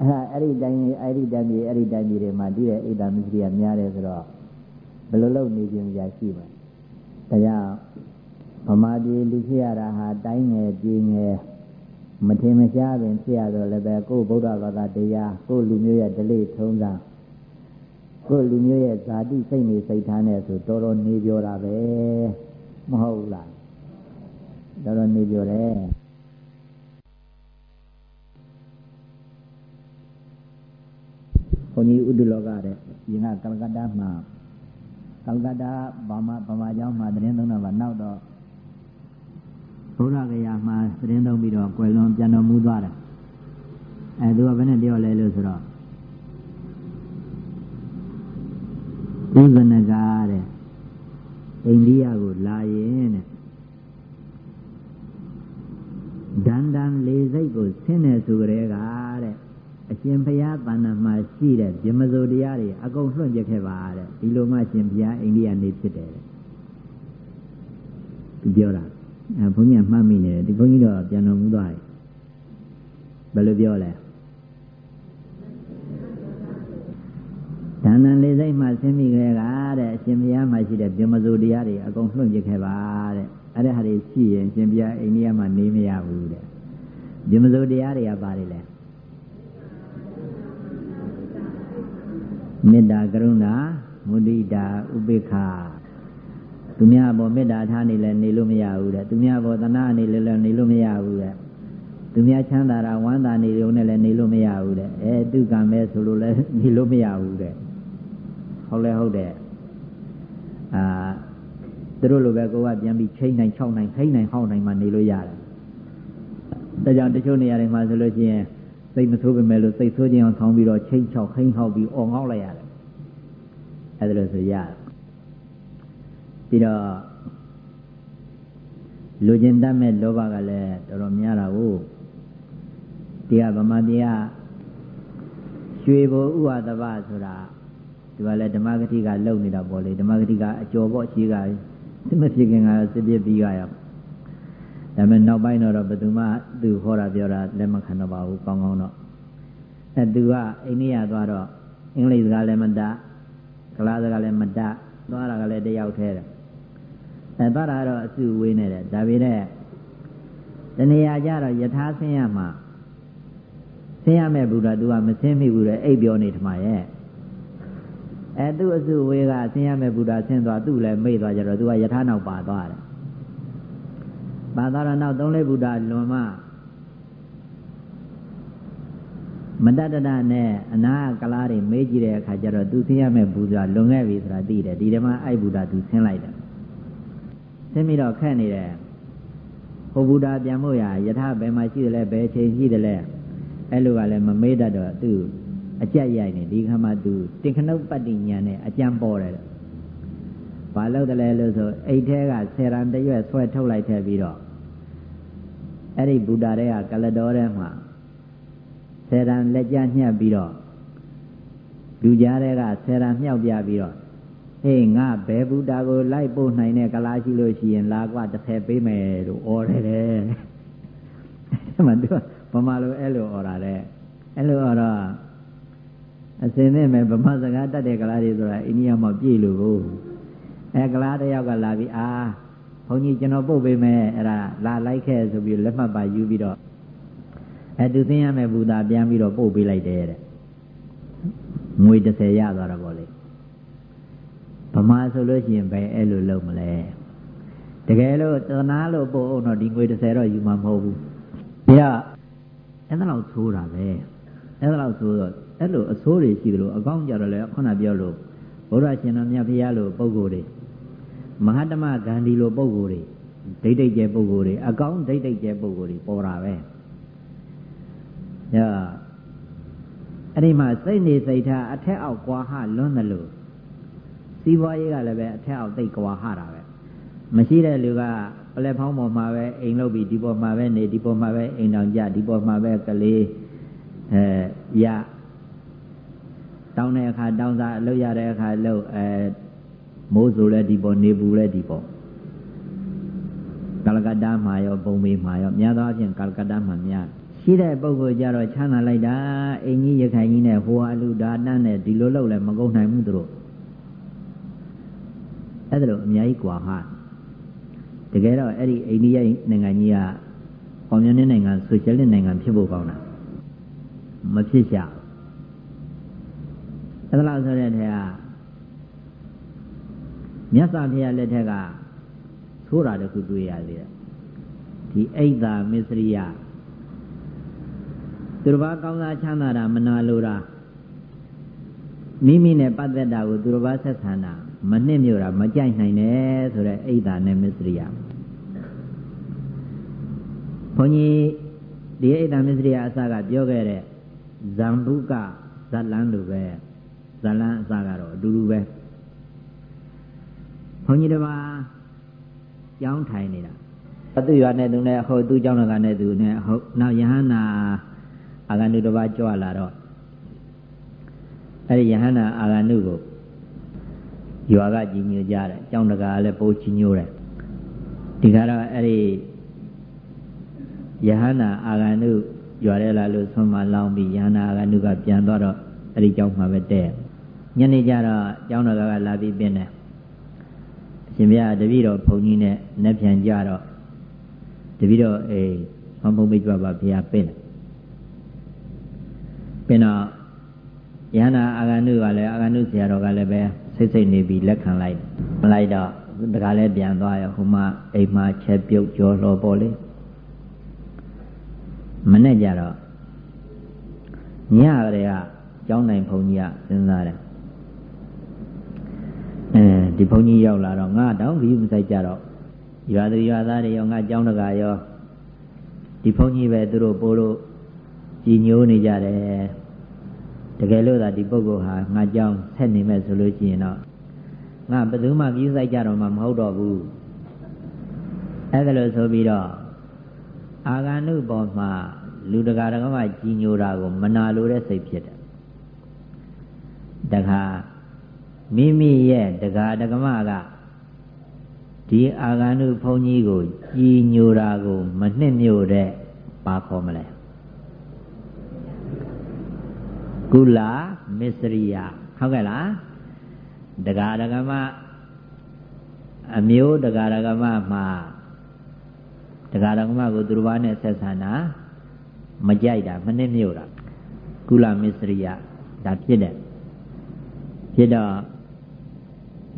အဲ့ဒါအဲ့ဒီတိုင်းအဲ့ဒီတိုင်းကြီးအဲ့ဒီတိုင်းကြီးတွေမှာဒီရဲ့ဣဒ္ဓမစ္စရိယများတယ်ဆိုတော့ ဘယ်လိုလုပ်နေခြင်းကြာရှိမှာဒါကြောင့်ဗမာပြည်လူဖြစ်ရတာဟာတိုင်းငယ်ပြည်ငယ်မထင်မရှားပင်ဖြစ်ရတော့လည်းပဲကိုယ်ဗုဒ္ဓဘာသာတရားကိုယ်လူမျိုးရဲ့ဓလေ့ထုံးစံကိုယ်လူမျိုးရဲ့ဇာတိစိတ်နေစိတ်ထားနဲ့ဆိုတော်တော်နေပြောတာပဲမဟုတ်ဘူးလားတော်တော်နေပြောတယ်ဘုန်းကြီးဥဒ္ဒလောကတဲ့ရင်ကကလကတ္တမှာ ကလကတ္တဘာမဗမာကျောင်းမှာတရင်သုံးတာပါနောက်တော့ဘုရားကရာမှာသတင်းသုံးပြီးတော့ကွယ်လွန်ပြန်တော်မူသွားတယ်အဲသူကဘယ်နဲ့ပြောလဲလို့ဆိုတော့ဥဇနကာတဲ့အိန္ဒိယကိုလာရင်တဲ့ဒန္တန်လေစိတ်ကိုဆင်းနေဆိုကြတဲ့က အရှင်ဘုရားတဏ္ဍမှာရှိတဲ့ဗြမစိုးတရားတွေအကုန်လွှင့်ပြခဲ့ပါတဲ့ဒီလိုမှရှင်ဘုရားအိန္ဒိယနေဖြစ်တယ်တဲ့သူပြောတာအဲဘုန်းကြီးကမှတ်မိနေတယ်ဒီဘုန်းကြီးတော့ပြန်တော်မူသွားတယ်ဘယ်လိုပြောလဲဒါနံလေးစိတ်မှဆင်းမိခဲ့ကတဲ့အရှင်ဘုရားမှာရှိတဲ့ဗြဟ္မစိုးတရားတွေအကုန်လွှင့်ပြခဲ့ပါတဲ့အဲ့ဒါဟာတွေရှိရင်ရှင်ဘုရားအိန္ဒိယမှာနေမရဘူးတဲ့ဗြဟ္မစိုးတရားတွေကပါတယ်လဲ မေတ္တာကရုဏာမုဒိတာဥပေက္ခသူများဘောမေတ္တာထားနေလဲနေလို့မရဘူးတဲ့သူများဘောသနာနေလဲလဲနေလို့မရဘူးတဲ့သူများချမ်းသာတာဝမ်းသာနေလို့နဲ့လည်းနေလို့မရဘူးတဲ့အဲသူကံပဲဆိုလို့လည်းနေလို့မရဘူးတဲ့ဟုတ်လဲဟုတ်တယ်အာသူတို့လိုပဲကိုကပြန်ပြီးချိန်နိုင်6နိုင်ခိနိုင်ဟောက်နိုင်မှနေလို့ရတယ်ဒါကြောင့်တချို့နေရာတွေမှာဆိုလို့ရှိရင် စိတ်မဆိုးပေမဲ့လို့စိတ်ဆိုးခြင်းအောင်ထောင်းပြီးတော့ချိန်6ခိဟောက်ပြီးអော်ငေါက်လိုက်ရတယ်အဲဒါလို့ဆိုရတယ်ပြီးတော့လူကျင်တတ်မဲ့လောဘကလည်းတော်တော်များတာကိုတရားဗမာတရားရွှေဘိုဥဝတပဆိုတာဒီကလည်းဓမ္မဂတိကလုံနေတာပေါ့လေဓမ္မဂတိကအကျော်ပေါ့ရှိကစစ်မဖြစ်ခင်ကစစ်ပြပြီးကြရ ဒါပေမဲ့နောက်ပိုင်းတော့ဘယ်သူမှသူဟောတာပြောတာလက်မခံတော့ပါဘူးကောင်းကောင်းတော့အဲသူကအိန္ဒိယသွားတော့အင်္ဂလိပ်စကားလည်းမတတ်ကလားစကားလည်းမတတ်သွားတာကလည်းတယောက်သေးတယ်အဲသွားတာတော့အစုဝေးနေတယ်ဒါပေမဲ့တဏှာကြတော့ယထာဆင်းရမှာဆင်းရမဲ့ဘုရား तू ကမဆင်းမိဘူးလေအိပ်ပြောနေထမရဲ့အဲသူ့အစုဝေးကဆင်းရမဲ့ဘုရားဆင်းသွားသူ့လည်းမိတ်သွားကြတော့ तू ကယထာနောက်ပါသွားတယ် ပါသွားတော့နောက်သုံးလေးဘုရားလွန်မှမတတတနဲ့အနာကလားတွေမေးကြည့်တဲ့အခါကျတော့သူဆင်းရမဲ့ဘုရားလွန်ခဲ့ပြီဆိုတာသိတယ်ဒီဓမ္မအဲ့ဘုရား तू ဆင်းလိုက်တယ်ဆင်းပြီးတော့ခက်နေတယ်ဟိုဘုရားပြန်ဖို့ရယထာဘယ်မှာရှိတယ်လဲဘယ်ချိန်ရှိတယ်လဲအဲ့လိုကလည်းမမေးတတ်တော့သူအကြက်ရိုက်နေဒီခါမှသူတင်ခနုပတ္တိညာနဲ့အကြံပေါ်တယ်ဘာလို့တလဲလို့ဆိုအိတ်ထဲကဆယ်ရန်တရွက်ဆွဲထုတ်လိုက်ထည့်ပြီးတော့ အဲ့ဒီဘုရားတဲ့ကကလတော်ထဲမှာဆယ်ရန်လက်ကြညှက်ပြီးတော့လူကြားတဲ့ကဆယ်ရန်မြောက်ပြပြီးတော့ဟေးငါဘယ်ဘုရားကိုလိုက်ပို့နိုင်တဲ့ကလားရှိလို့ရှိရင်လာကွာတစ်ဖက်ပေးမယ်လို့ဩတယ်တဲ့အဲ့မှာသူဗမာလိုအဲ့လိုဩတာတဲ့အဲ့လိုဩတော့အစင်းနဲ့မဲ့ဗမာစကားတတ်တဲ့ကလားတွေဆိုတာအိန္ဒိယမှာပြည့်လို့ကိုအဲကလားတယောက်ကလာပြီးအာ ဘုန်းကြီးကျွန်တော်ပုတ်ပေးမယ်အဲ့ဒါလာလိုက်ခဲ့ဆိုပြီးလက်မှတ်ပါယူပြီးတော့အဲသူသိရမယ်ဘုရားပြန်ပြီးတော့ပို့ပေးလိုက်တယ်တဲ့ငွေ30ရသွားတာပေါ့လေဗမာဆိုလို့ရှိရင်ဘယ်အဲ့လိုလုပ်မလဲတကယ်လို့သနာလို့ပို့အောင်တော့ဒီငွေ30တော့ယူမှာမဟုတ်ဘူးပြီးတော့အဲ့ဒါလောက်သိုးတာပဲအဲ့ဒါလောက်သိုးတော့အဲ့လိုအဆိုးတွေရှိတယ်လို့အကောင်းကြတော့လေခုနပြောလို့ဘုရားရှင်တော်မြတ်ဖရာလို့ပုံကိုယ်တွေ မဟာတမဂန္ဒီလိုပုံကိုယ်တွေဒိဋ္ဌိကျဲပုံကိုယ်တွေအကောင်းဒိဋ္ဌိကျဲပုံကိုယ်တွေပေါ်တာပဲညာအဲ့ဒီမှာစိတ်နေစိတ်ထားအထက်အောက်ကွာဟလွန်းတယ်လို့စီးပွားရေးကလည်းပဲအထက်အောက်သိကွာဟတာပဲမရှိတဲ့လူကပလက်ဖောင်းပေါ်မှာပဲအိမ်လုပ်ပြီးဒီပေါ်မှာပဲနေဒီပေါ်မှာပဲအိမ်တောင်ကြဒီပေါ်မှာပဲကလေးအဲရတောင်းတဲ့အခါတောင်းစားအလုပ်ရတဲ့အခါလုပ်အဲ မိုးဆိုလဲဒီပေါ်နေပူလဲဒီပေါ်ကလကတ္တမှာရောဘုံမေမှာရောများသောအားဖြင့်ကလကတ္တမှာများရှိတဲ့ပုဂ္ဂိုလ်ကြတော့ချမ်းသာလိုက်တာအိမ်ကြီးရခိုင်ကြီးနဲ့ဟိုအလူဒါတန်းနဲ့ဒီလိုလုပ်လဲမကုန်နိုင်ဘူးသူတို့အဲ့ဒါလိုအများကြီးကွာဟာတကယ်တော့အဲ့ဒီအိန္ဒိယနိုင်ငံကြီးကကွန်မြူနစ်နိုင်ငံဆိုရှယ်လစ်နိုင်ငံဖြစ်ဖို့ကောင်းတာမဖြစ်ရဘူးအဲ့ဒါလို့ဆိုတဲ့ထဲက မြတ်စွာဘုရားလက်ထက်ကသိုးတာတခုတွေ့ရသေးတယ်ဒီအိတ်သာမစ္စရိယသူတစ်ပါးကောင်းစားချမ်းသာတာမနာလိုတာမိမိနဲ့ပတ်သက်တာကိုသူတစ်ပါးဆက်ဆံတာမနှစ်မြို့တာမကြိုက်နိုင်နဲ့ဆိုတဲ့အိတ်သာနဲ့မစ္စရိယဘုန်းကြီးဒီအိတ်သာမစ္စရိယအစကပြောခဲ့တဲ့ဇံဘုကဇလန်းလိုပဲဇလန်းအစကတော့အတူတူပဲ ဘုန်းကြီးတစ်ပါးကြောင်းထိုင်နေတာသူရွာနဲ့သူနဲ့အဟုတ်သူကြောင်းလကနဲ့သူနဲ့အဟုတ်နောက်ယဟန္တာအာဂန္တုတစ်ပါးကြွလာတော့အဲဒီယဟန္တာအာဂန္တုကိုရွာကကြီးညိုကြတယ်ကြောင်းတကာလည်းပိုးကြီးညိုတယ်ဒီကတော့အဲဒီယဟန္တာအာဂန္တုရွာထဲလာလို့ဆုံးမလောင်းပြီးယဟန္တာအာဂန္တုကပြန်သွားတော့အဲဒီကြောင်းမှာပဲတဲ့ညနေကျတော့ကြောင်းတကာကလာပြီးပြင်းတယ် ရှင်ဗျာတပည့်တော်ဘုန်းကြီးနဲ့နှက်ပြန်ကြတော့တပည့်တော်အေးဘုံဘုံမိတ်ကြွပါဘုရားပင့်တယ်ပင့်တော့ယန္နာအာဂန္ဓုကလည်းအာဂန္ဓုဆရာတော်ကလည်းပဲစိတ်စိတ်နေပြီးလက်ခံလိုက်မလိုက်တော့တခါလဲပြန်သွားရဟိုမှာအိမ်မှာချက်ပြုတ်ကြောလောပေါ်လေမနဲ့ကြတော့ညကလေးကကျောင်းနိုင်ဘုန်းကြီးကစဉ်းစားတယ်အဲ ဒီဘုန်းကြီးရောက်လာတော့ငါတောင်ဘီမဆိုင်ကြတော့ရွာသူရွာသားတွေရောငါကြောင်းတကာရောဒီဘုန်းကြီးပဲသူတို့ပို့လို့ကြည်ညိုနေကြတယ်တကယ်လို့သာဒီပုဂ္ဂိုလ်ဟာငါကြောင်းဆက်နေမဲ့ဆိုလို့ရှိရင်တော့ငါဘယ်သူမှကြီးဆိုင်ကြတော့မှမဟုတ်တော့ဘူးအဲ့ဒါလို့ဆိုပြီးတော့အာဂန္ဓုပေါ်မှာလူတကာတကမှကြီးညိုတာကိုမနာလိုတဲ့စိတ်ဖြစ်တယ်တခါ မိမိရဲ့တကာတကမကဒီအာဂန္ဓုဘုန်းကြီးကိုကြည်ညိုတာကို မနှစ်မြို့တဲ့ပါခေါ်မလဲကုလာမစ္စရိယဟုတ်ကဲ့လားတကာတကမအမျိုးတကာတကမမှာတကာတကမကိုသူတစ်ပါးနဲ့ဆက်ဆံတာမကြိုက်တာမနှစ်မြို့တာကုလမစ္စရိယဒါဖြစ်တယ်ဖြစ်တော့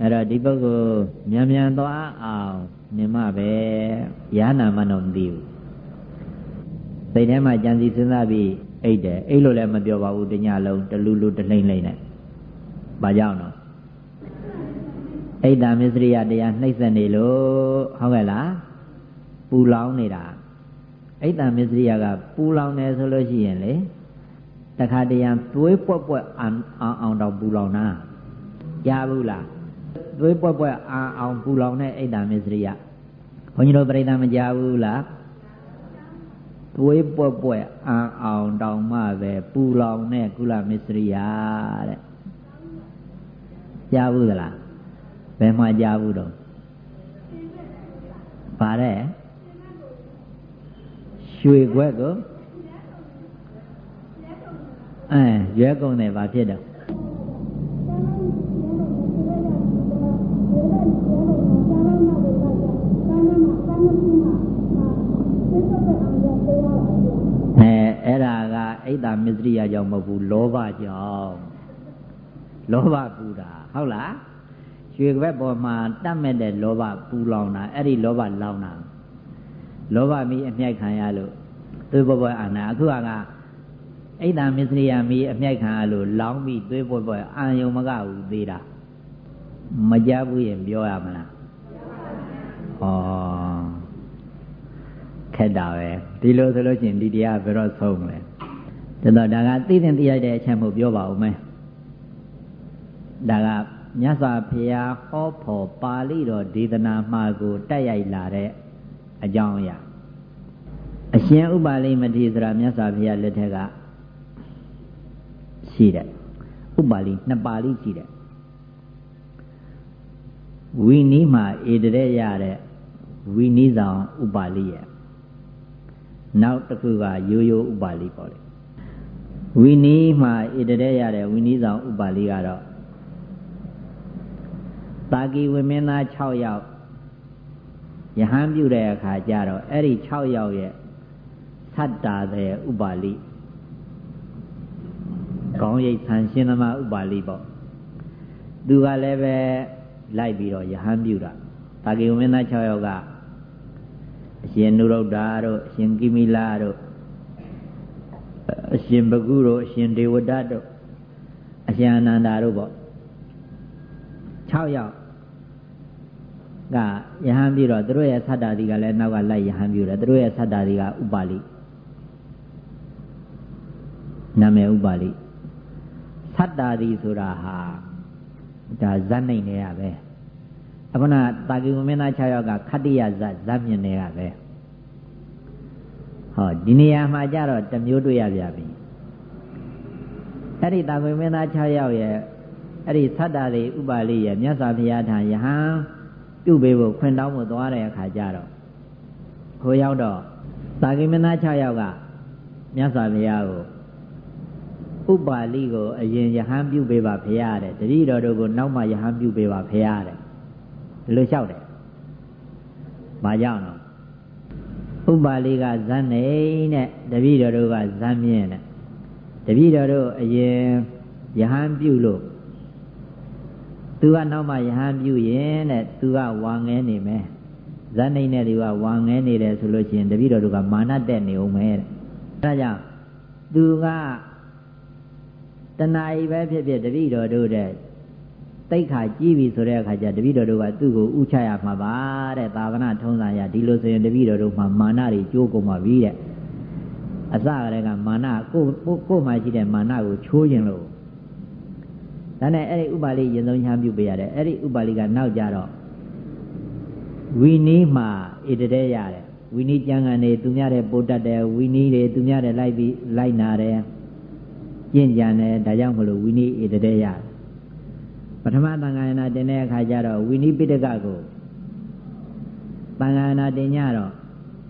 အဲ့တော့ဒီပုဂ္ဂိုလ်မြန်မြန်သွားအောင်မြင်မှပဲရဟနာမတော့မသိဘူးစိတ်ထဲမှာကြံစီစဉ်းစားပြီးအိတ်တယ်အိတ်လို့လည်းမပြောပါဘူးတညလုံးတလူလူတလိမ့်လိမ့်နဲ့ဘာကြောင့်တော့အိတ်တာမစ္စရိယတရားနှိမ့်ဆက်နေလို့ဟုတ်ကဲ့လားပူလောင်နေတာအိတ်တာမစ္စရိယကပူလောင်နေဆိုလို့ရှိရင်လေတခါတရံသွေးပွက်ပွက်အောင်အောင်တော့ပူလောင်တာကြားဘူးလား သွေးပွက်ပွက်အာအောင်ပူလောင်တဲ့အိတ်တာမစ္စရိယဘုန်းကြီးတို့ပြိဿမကြဘူးလားသွေးပွက်ပွက်အာအောင်တောင်မှပဲပူလောင်တဲ့ကုလမစ္စရိယတဲ့ကြားဘူးသလားဘယ်မှာကြားဘူးတော့ဗါတဲ့ရွှေခွက်ကိုအဲရွဲကုန်တယ်ဗာဖြစ်တော့အဲအဲ့ဒါက အိတ်တာမစ္စရိယကြောင့်မဟုတ်ဘူးလောဘကြောင့်လောဘပူတာဟုတ်လားရွှေခွက်ပေါ်မှာတတ်မဲ့တဲ့လောဘပူလောင်တာအဲ့ဒီလောဘလောင်တာလောဘမီးအမြိုက်ခံရလို့သွေးပွပွအာနာအခုကအိတ်တာမစ္စရိယမီးအမြိုက်ခံရလို့လောင်းပြီးသွေးပွပွအာယုံမကဘူးသေးတာမကြဘူးရင်ပြောရမလားဩခက်တာပဲဒီလိုဆိုလို့ချင်းဒီတရားဘယ်တော့ဆုံးမလဲ ဒါတော့ဒါကသိတဲ့သိရတဲ့အချက်မို့ပြောပါဦးမယ်ဒါကမြတ်စွာဘုရားဟောဖို့ပါဠိတော်ဒေသနာမှာကိုတက်ရိုက်လာတဲ့အကြောင်းအရာအရှင်ဥပါလိမတိဆိုတာမြတ်စွာဘုရားလက်ထက်ကရှိတယ်ဥပါလိနှစ်ပါဠိရှိတယ်ဝီနီးမှာဧတရက်ရတဲ့ဝီနီးဆောင်ဥပါလိရဲ့နောက်တစ်ခုကရိုးရိုးဥပါလိပေါ့လေ ဝီနီးမှာဧတရက်ရတဲ့ဝီနီးဆောင်ဥပါလိကတော့တာကီဝိမင်းသား6ယောက်ယဟန်ပြုတဲ့အခါကျတော့အဲ့ဒီ6ယောက်ရဲ့သတ္တာတဲ့ဥပါလိကောင်းရိပ်ဆန်ရှင်သမာဥပါလိပေါ့သူကလည်းပဲလိုက်ပြီးတော့ယဟန်ပြုတာတာကေဝမင်းသား6ယောက်ကအရှင်နုရုဒ္ဓတို့အရှင်ကိမိလာတို့ အရှင်ဘဂုတို့အရှင်ဒေဝဒတ်တို့အရှင်အနန္ဒာတို့ပေါ့6ယောက်ကယဟန်ပြီးတော့သူတို့ရဲ့သတ္တာတိကလည်းနောက်ကလိုက်ယဟန်ပြုတယ်သူတို့ရဲ့သတ္တာတိကဥပါလိနာမည်ဥပါလိသတ္တာတိဆိုတာဟာဒါဇတ်နိုင်နေရပဲအခုနတာကိဝမင်းသား6ယောက်ကခတ္တိယဇတ်ဇတ်မြင်နေတာပဲ ဟောဒီနေရာမှာကြတော့တမျိုးတွေ့ရပြပြီအဲ့ဒီတာကိဝမင်းသား6ယောက်ရဲ့အဲ့ဒီသတ္တာတိဥပါလိရဲ့မြတ်စွာဘုရားထံယဟန်ပြုပေးဖို့ခွင့်တောင်းဖို့သွားတဲ့အခါကျတော့ဟိုရောက်တော့သာကိမနာ6ယောက်ကမြတ်စွာဘုရားကိုဥပါလိကိုအရင်ယဟန်ပြုပေးပါဖရာတဲ့တတိတော်တို့ကိုနောက်မှယဟန်ပြုပေးပါဖရာတဲ့ဒီလိုလျှောက်တယ်။ဘာကြောင့်လဲ ဥပါလိကဇန်နေနဲ့တတိတော်တို့ကဇန်မြင့်နဲ့တတိတော်တို့အရင်ယဟန်ပြုလို့သူကနောက်မှယဟန်ပြုရင်တဲ့သူကဝါငဲနေမယ်ဇန်နေနဲ့သူကဝါငဲနေတယ်ဆိုလို့ရှိရင်တပည့်တော်တို့ကမာနတက်နေအောင်မယ်တဲ့ဒါကြောင့်သူကတဏှာကြီးပဲဖြစ်ဖြစ်တပည့်တော်တို့တဲ့ တိတ်ခါကြီးပြီဆိုတဲ့အခါကျတပည့်တော်တို့ကသူ့ကိုဥချရမှာပါတဲ့သာဝနာထုံးစံရဒီလိုဆိုရင်တပည့်တော်တို့မှာမာနတွေကျိုးကုန်ပါပြီတဲ့အစကတည်းကမာနကိုကိုမှရှိတဲ့မာနကိုချိုးခြင်းလို့ဒါနဲ့အဲ့ဒီဥပါလိရင်ဆုံးချမ်းပြုပေးရတယ်အဲ့ဒီဥပါလိကနောက်ကြတော့ဝီနီးမှာဣတတဲ့ရတယ်ဝီနီးကျမ်းဂန်နေသူများတဲ့ပို့တတ်တယ်ဝီနီးတွေသူများတဲ့လိုက်ပြီးလိုက်နာတယ်ကျင့်ကြံတယ်ဒါကြောင့်မလို့ဝီနီးဣတတဲ့ရတယ်ပ ထမသံဃာယနာတင်တဲ့အခါကျတော့ဝီနီးပိဋကကိုသံဃာယနာတင်ကြတော့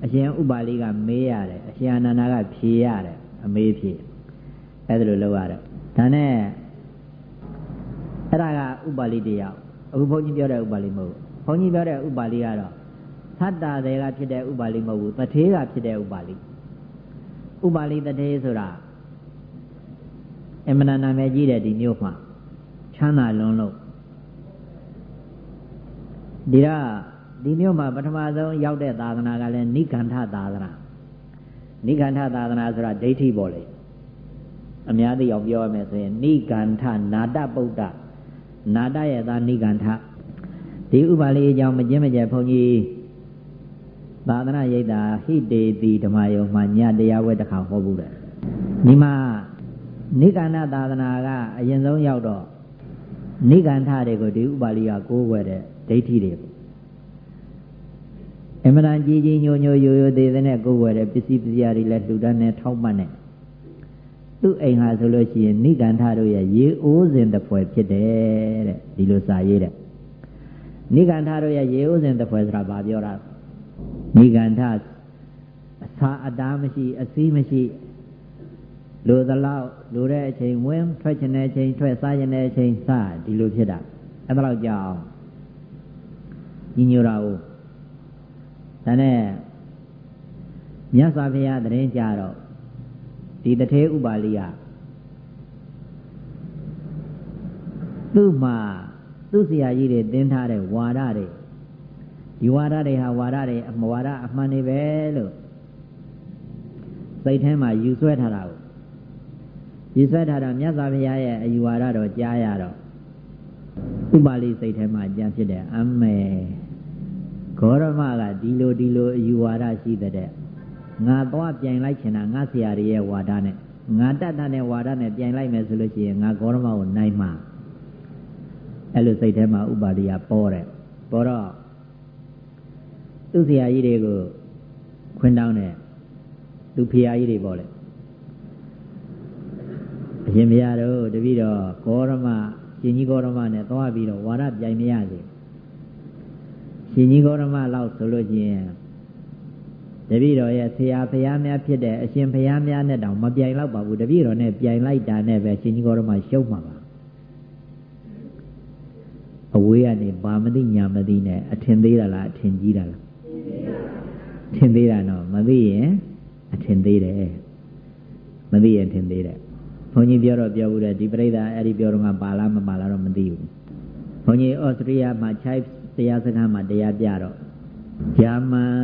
အရှင်ဥပါလိကမေးရတယ်အရှင်အနန္ဒာကဖြေရတယ်အမေးဖြေအဲ့ဒါလိုလုပ်ရတယ်ဒါနဲ့အဲ့ဒါကဥပါလိတရားအခုဘုန်းကြီးပြောတဲ့ဥပါလိမဟုတ်ဘုန်းကြီးပြောတဲ့ဥပါလိကတော့သတ္တတွေကဖြစ်တဲ့ဥပါလိမဟုတ်ဘူးတထေးကဖြစ်တဲ့ဥပါလိဥပါလိတထေးဆိုတာအမနာနာမည်ကြီးတဲ့ဒီမျိုးမှာ ချမ်းသာလွန်းလို့ဒီတော့ဒီမျိုးမှာပထမဆုံးရောက်တဲ့သာသနာကလည်းနိဂန္ဓသာသနာနိဂန္ဓသာသနာဆိုတာဒိဋ္ဌိပေါ့လေအများသိအောင်ပြောရမယ်ဆိုရင်နိဂန္ဓနာတပုဒ္ဒနာတရဲ့သာနိဂန္ဓဒီဥပါလိအကြောင်းမကျင်းမကျဲဘုန်းကြီးသာသနာရိပ်တာဟိတေတိဓမ္မယုံမှာညတရားဝဲတစ်ခါဟောဘူးတဲ့ဒီမှာနိဂန္ဓသာသနာကအရင်ဆုံးရောက်တော့ နိဂန္ဓတွေကိုဒီဥပါလိကကိုးွယ်တဲ့ဒိဋ္ဌိတွေအမှန်တန်ကြီးကြီးညိုညိုယိုယိုသေးတဲ့ကိုးွယ်တဲ့ပစ္စည်းပစ္စည်းတွေလည်းလှူဒန်းနေထောက်မှတ်နေသူ့အိမ်ဟာဆိုလို့ရှိရင်နိဂန္ဓတို့ရဲ့ရေအိုးစဉ်တစ်ဖွဲဖြစ်တယ်တဲ့ဒီလိုစာရေးတဲ့နိဂန္ဓတို့ရဲ့ရေအိုးစဉ်တစ်ဖွဲဆိုတာဘာပြောတာနိဂန္ဓအစာအတားမရှိအစည်းမရှိ လိုသလောက်လိုတဲ့အချိန်ဝင်ထွက်ချင်တဲ့အချိန်ထွက်စားချင်တဲ့အချိန်စားဒီလိုဖြစ်တာအဲ့ဒါတော့ကြောက်ညီညွတ်တာကိုဒါနဲ့မြတ်စွာဘုရားတရင်ကြတော့ဒီတထေဥပါလိယသူ့မှာသူ့ဆရာကြီးတွေတင်းထားတဲ့ဝါဒတွေဒီဝါဒတွေဟာဝါဒတွေအမဝါဒအမှန်တွေပဲလို့စိတ်ထဲမှာယူဆွဲထားတာကို ယူဆွဲထားတာမြတ်စွာဘုရားရဲ့အယူဝါဒတော့ကြားရတော့ဥပါလိစိတ်ထဲမှာကြံဖြစ်တယ်အမေဂေါရမကဒီလိုဒီလိုအယူဝါဒရှိတဲ့ငါသွားပြိုင်လိုက်ချင်တာငါဆရာတွေရဲ့ဝါဒနဲ့ငါတတ်တဲ့ဝါဒနဲ့ပြိုင်လိုက်မယ်ဆိုလို့ရှိရင်ငါဂေါရမကိုနိုင်မှာအဲ့လိုစိတ်ထဲမှာဥပါလိယပေါ်တယ်ပေါ်တော့သူ့ဆရာကြီးတွေကိုခွင်းတောင်းတဲ့သူဖရာကြီးတွေပေါ့လေ အရှင်ဘုရားတို့တပည့်တော်ဂေါရမရှင်ကြီးဂေါရမနဲ့သွားပြီးတော့ဝါရပြိုင်မရစေရှင်ကြီးဂေါရမလောက်ဆိုလို့ချင်းတပည့်တော်ရဲ့ဆရာဖရာများဖြစ်တဲ့အရှင်ဖရာများနဲ့တောင်မပြိုင်တော့ပါဘူးတပည့်တော်နဲ့ပြိုင်လိုက်တာနဲ့ပဲရှင်ကြီးဂေါရမရှုံးမှာပါအဝေးကနေဘာမသိညာမသိနဲ့အထင်သေးတာလားအထင်ကြီးတာလားထင်သေးတာနော်မသိရင်အထင်သေးတယ်မသိရင်ထင်သေးတယ် ဘုန်းကြီးပြောတော့ပြောဘူးတဲ့ဒီပြိဿအဲ့ဒီပြောတော့မှပါလားမပါလားတော့မသိဘူးဘုန်းကြီးဩစတြေးလျမှာခြိုက်တရားစခန်းမှာတရားပြတော့ဂျာမန်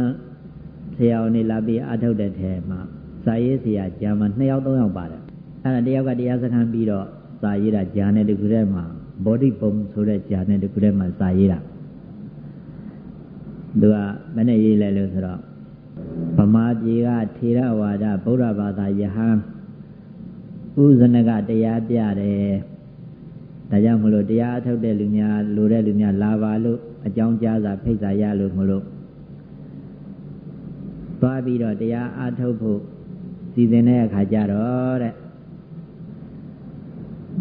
ဆရာဝန်တွေလာပြီးအထုတ်တဲ့ထဲမှာစာရေးဆရာဂျာမန်2ယောက်3ယောက်ပါတယ်အဲ့ဒါတယောက်ကတရားစခန်းပြီးတော့စာရေးတာဂျာနဲ့တကူထဲမှာဘောဓိပုံဆိုတဲ့ဂျာနဲ့တကူထဲမှာစာရေးတာသူကမနဲ့ရေးလဲလို့ဆိုတော့ဗမာပြည်ကထေရဝါဒဗုဒ္ဓဘာသာယဟန် ဥဇနကတရားပြတယ်ဒါကြောင့်မလို့တရားအထုတ်တဲ့လူများလိုတဲ့လူများလာပါလို့အကြောင်းကြားစာဖိတ်စာရလို့မလို့သွားပြီးတော့တရားအထုတ်ဖို့စီစဉ်တဲ့အခါကျတော့တဲ့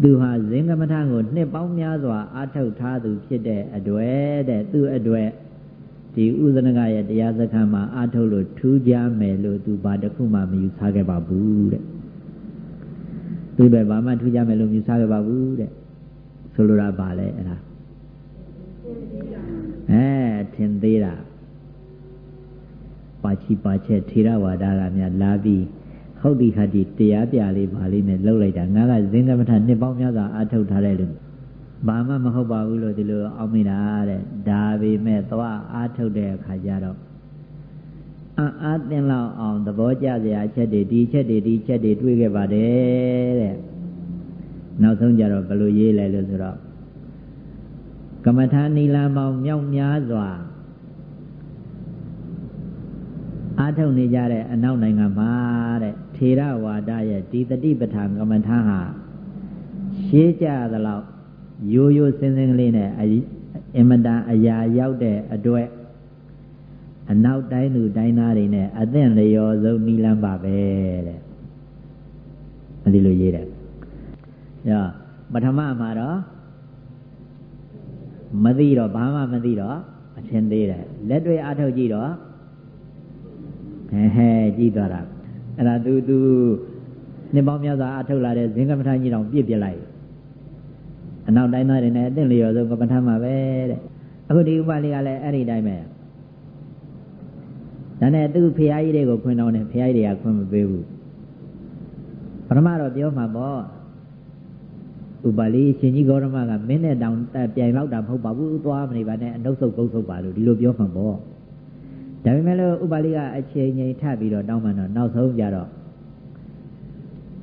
သူဟာဇင်္ဂမထံကိုနှစ်ပေါင်းများစွာအထုတ်ထားသူဖြစ်တဲ့အတွေ့တဲ့သူ့အတွေ့ဒီဥဇနကရဲ့တရားစခန်းမှာအထုတ်လို့ထူးခြားမယ်လို့သူဘာတစ်ခုမှမယူဆခဲ့ပါဘူးတဲ့ သူ့အတွက်ဘာမှထူးခြားမယ်လို့မယူဆခဲ့ပါဘူးတဲ့ဆိုလိုတာပါလေအဲ့ဒါအဲထင်သေးတာပါချီပါချက်ထေရဝါဒကများလာပြီးဟုတ်ဒီခတိတရားပြလေးပါလေးနဲ့လှုပ်လိုက်တာငါကဇင်္ဂမထနှစ်ပေါင်းများစွာအထုတ်ထားတဲ့လူဘာမှမဟုတ်ပါဘူးလို့ဒီလိုအောက်မိတာတဲ့ဒါပေမဲ့သွားအားထုတ်တဲ့အခါကျတော့ အာအားသင်လောက်အောင်သဘောကျစရာအချက်တွေဒီချက်တွေဒီချက်တွေတွေးခဲ့ပါတယ်တဲ့နောက်ဆုံးကြတော့ဘယ်လိုရေးလဲလို့ဆိုတော့ကမ္မထာနီလာမောင်မြောက်များစွာအားထုတ်နေကြတဲ့အနောက်နိုင်ငံမှာတဲ့ထေရဝါဒရဲ့ဒီတတိပဋ္ဌာန်ကမ္မထာဟာရှေးကြသလောက်ရိုးရိုးစင်စင်ကလေးနဲ့အင်မတန်အရာရောက်တဲ့အတွက် အနောက်တိုင်းသူတိုင်းသားတွေနဲ့အသင့်လျော်ဆုံးနီလန်းပါပဲတဲ့မဒီလိုရေးတယ်။ဒါပထမမှာတော့မသိတော့ဘာမှမသိတော့အထင်သေးတယ်လက်တွေ့အထုတ်ကြည့်တော့ဟဲဟဲကြည့်သွားတာအဲ့ဒါသူသူနှစ်ပေါင်းများစွာအထုတ်လာတဲ့ဇင်္ဂမထကြီးတောင်ပြစ်ပြလိုက်အနောက်တိုင်းသားတွေနဲ့အသင့်လျော်ဆုံးကပ္ပထမပဲတဲ့အခုဒီဥပလေးကလည်းအဲ့ဒီတိုင်းပဲ ဒါနဲ့သူဖရာကြီးတွေကိုခွင်တော်နဲ့ဖရာကြီးတွေကခွင်မပေးဘူးပထမတော့ပြောမှာပေါ့ဥပါလိရှင်ကြီးဂေါရမကမင်းနဲ့တောင်ပြိုင်လောက်တာမဟုတ်ပါဘူးသွားမနေပါနဲ့အနှုတ်ဆုပ်ကုန်းဆုပ်ပါလို့ဒီလိုပြောမှာပေါ့ဒါပေမဲ့လို့ဥပါလိကအချိန်ငိမ်ထပြီးတော့တောင်းမှတော့နောက်ဆုံးကြတော့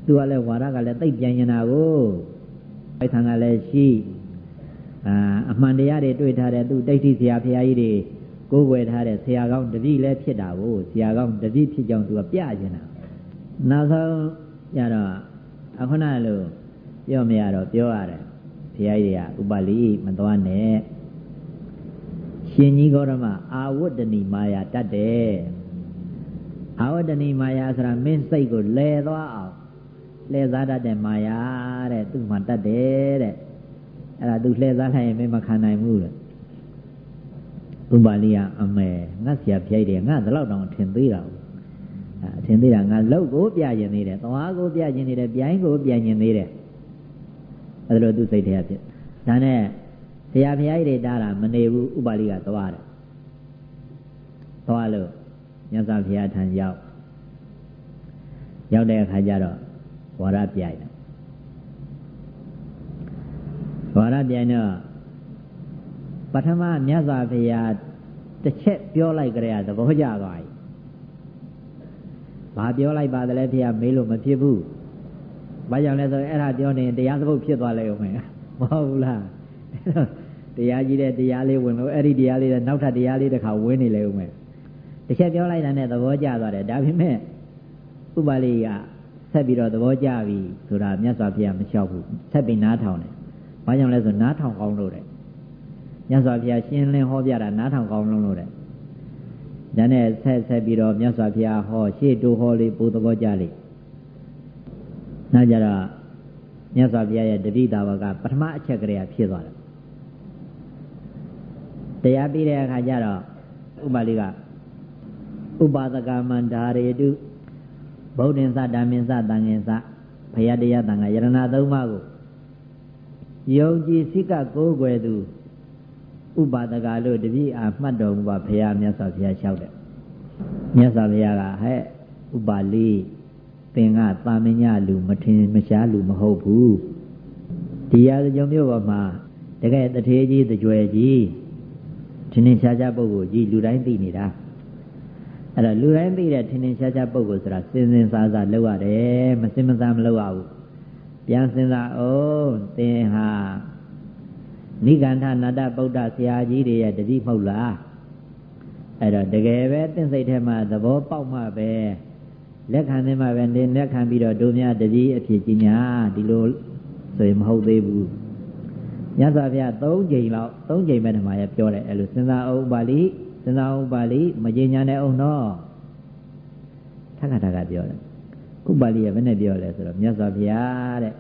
သူကလည်းဝါရကလည်းသိပ်ပြန်နေတာကိုပိုက်ဆံကလည်းရှိအာအမှန်တရားတွေတွေ့ထားတဲ့သူတိဋ္ဌိဆရာဖရာကြီးတွေ ကိုးကွယ်ထားတဲ့ဆရာကောင်းတပည့်လည်းဖြစ်တာကိုဆရာကောင်းတပည့်ဖြစ်ကြောင်းသူကပြခြင်းတာနောက်ဆုံးကြတော့အခုနလိုပြောမရတော့ပြောရတယ်ဘုရားကြီးကဥပလီမသွားနဲ့ရှင်ကြီးဂေါရမအာဝတ္တဏီမာယာတတ်တယ်အာဝတ္တဏီမာယာဆိုတာမင်းစိတ်ကိုလဲသွားအောင်လဲစားတတ်တဲ့မာယာတဲ့သူ့မှာတတ်တယ်တဲ့အဲ့ဒါသူလှည့်စားလိုက်ရင်မင်းမခံနိုင်ဘူးတဲ့ ဥပါလိယအမေငါဆရာပြိုက်တယ်ငါဒီလောက်တောင်ထင်သေးတာအထင်သေးတာငါလောက်ကိုပြရင်သေးတယ်သွားကိုပြရင်သေးတယ်ပြိုင်းကိုပြရင်သေးတယ်အဲ့လိုသူစိတ်ထဲဖြစ်ဒါနဲ့ဆရာဘုရားကြီးတွေတားတာမနေဘူးဥပါလိကသွားတယ်သွားလို့မြတ်စွာဘုရားထံရောက်ရောက်တဲ့အခါကျတော့ဝါရပြိုင်တယ်ဝါရပြိုင်တော့ ပထမမြတ်စွာဘုရားတစ်ချက်ပြောလိုက်ကြရသဘောကျသွားပြီဘာပြောလိုက်ပါသလဲဘုရားမေးလို့မဖြစ်ဘူးဘာကြောင့်လဲဆိုရင်အဲ့ဒါပြောနေတရားသဘုတ်ဖြစ်သွားလေဦးမယ်မဟုတ်ဘူးလားတရားကြီးတဲ့တရားလေးဝင်လို့အဲ့ဒီတရားလေးတဲ့နောက်ထပ်တရားလေးတစ်ခါဝင်နေလေဦးမယ်တစ်ချက်ပြောလိုက်တာနဲ့သဘောကျသွားတယ်ဒါပေမဲ့ဥပါလိကဆက်ပြီးတော့သဘောကျပြီဆိုတာမြတ်စွာဘုရားမလျှောက်ဘူးဆက်ပြီးနားထောင်တယ်ဘာကြောင့်လဲဆိုနားထောင်ကောင်းလို့တဲ့ မြတ်စွာဘုရားရှင်းလင်းဟောပြတာနားထောင်ကောင်းလုံးလို့တဲ့ဒါနဲ့ဆက်ဆက်ပြီးတော့မြတ်စွာဘုရားဟောရှေ့တူဟောလေးပူသဘောကြလိနောက်ကြတော့မြတ်စွာဘုရားရဲ့တတိတာဝကပထမအချက်ကလေးကဖြစ်သွားတယ်တရားပြီးတဲ့အခါကျတော့ဥပါလိကဥပါဒကမန္တာရေတုဗုဒ္ဓင်္စဓမ္မင်္စသံဃင်္စဘုရားတရားတန်ခါယရဏသုံးပါးကိုယုံကြည်စိကကိုးကွယ်သူ ဥပါဒကလို့တပည့်အားမှတ်တော်မူပါဘုရားမြတ်စွာဘုရားလျှောက်တယ်မြတ်စွာဘုရားကဟဲ့ဥပါလိသင်ကတာမညလူမထင်မရှားလူမဟုတ်ဘူးဒီရာဇကြုံမျိုးပေါ်မှာတကယ်တထေးကြီးတကြွယ်ကြီးထင်ထင်ရှားရှားပုဂ္ဂိုလ်ကြီးလူတိုင်းသိနေတာအဲ့တော့လူတိုင်းသိတဲ့ထင်ထင်ရှားရှားပုဂ္ဂိုလ်ဆိုတာစင်စင်စားစားလုပ်ရတယ်မစင်မစားမလုပ်ရဘူးပြန်စင်စားအောင်သင်ဟာ နိဂန္ဓနာတဗုဒ္ဓဆရာကြီးတွေရဲ့တတိမဟုတ်လားအဲ့တော့တကယ်ပဲတင့်စိတ်ထဲမှာသဘောပေါက်မှပဲလက်ခံနေမှပဲနေလက်ခံပြီးတော့တို့များတတိအဖြစ်ကြီးညာဒီလိုဆိုရင်မဟုတ်သေးဘူးမြတ်စွာဘုရား၃ချိန်လောက်၃ချိန်ပဲဓမ္မရဲ့ပြောတယ်အဲ့လိုစဉ်းစားအောင်ပါဠိစဉ်းစားအောင်ပါဠိမကြေညာနဲ့အောင်တော့ထက္ကထကပြောတယ်ခုပါဠိကဘယ်နဲ့ပြောလဲဆိုတော့မြတ်စွာဘုရားတဲ့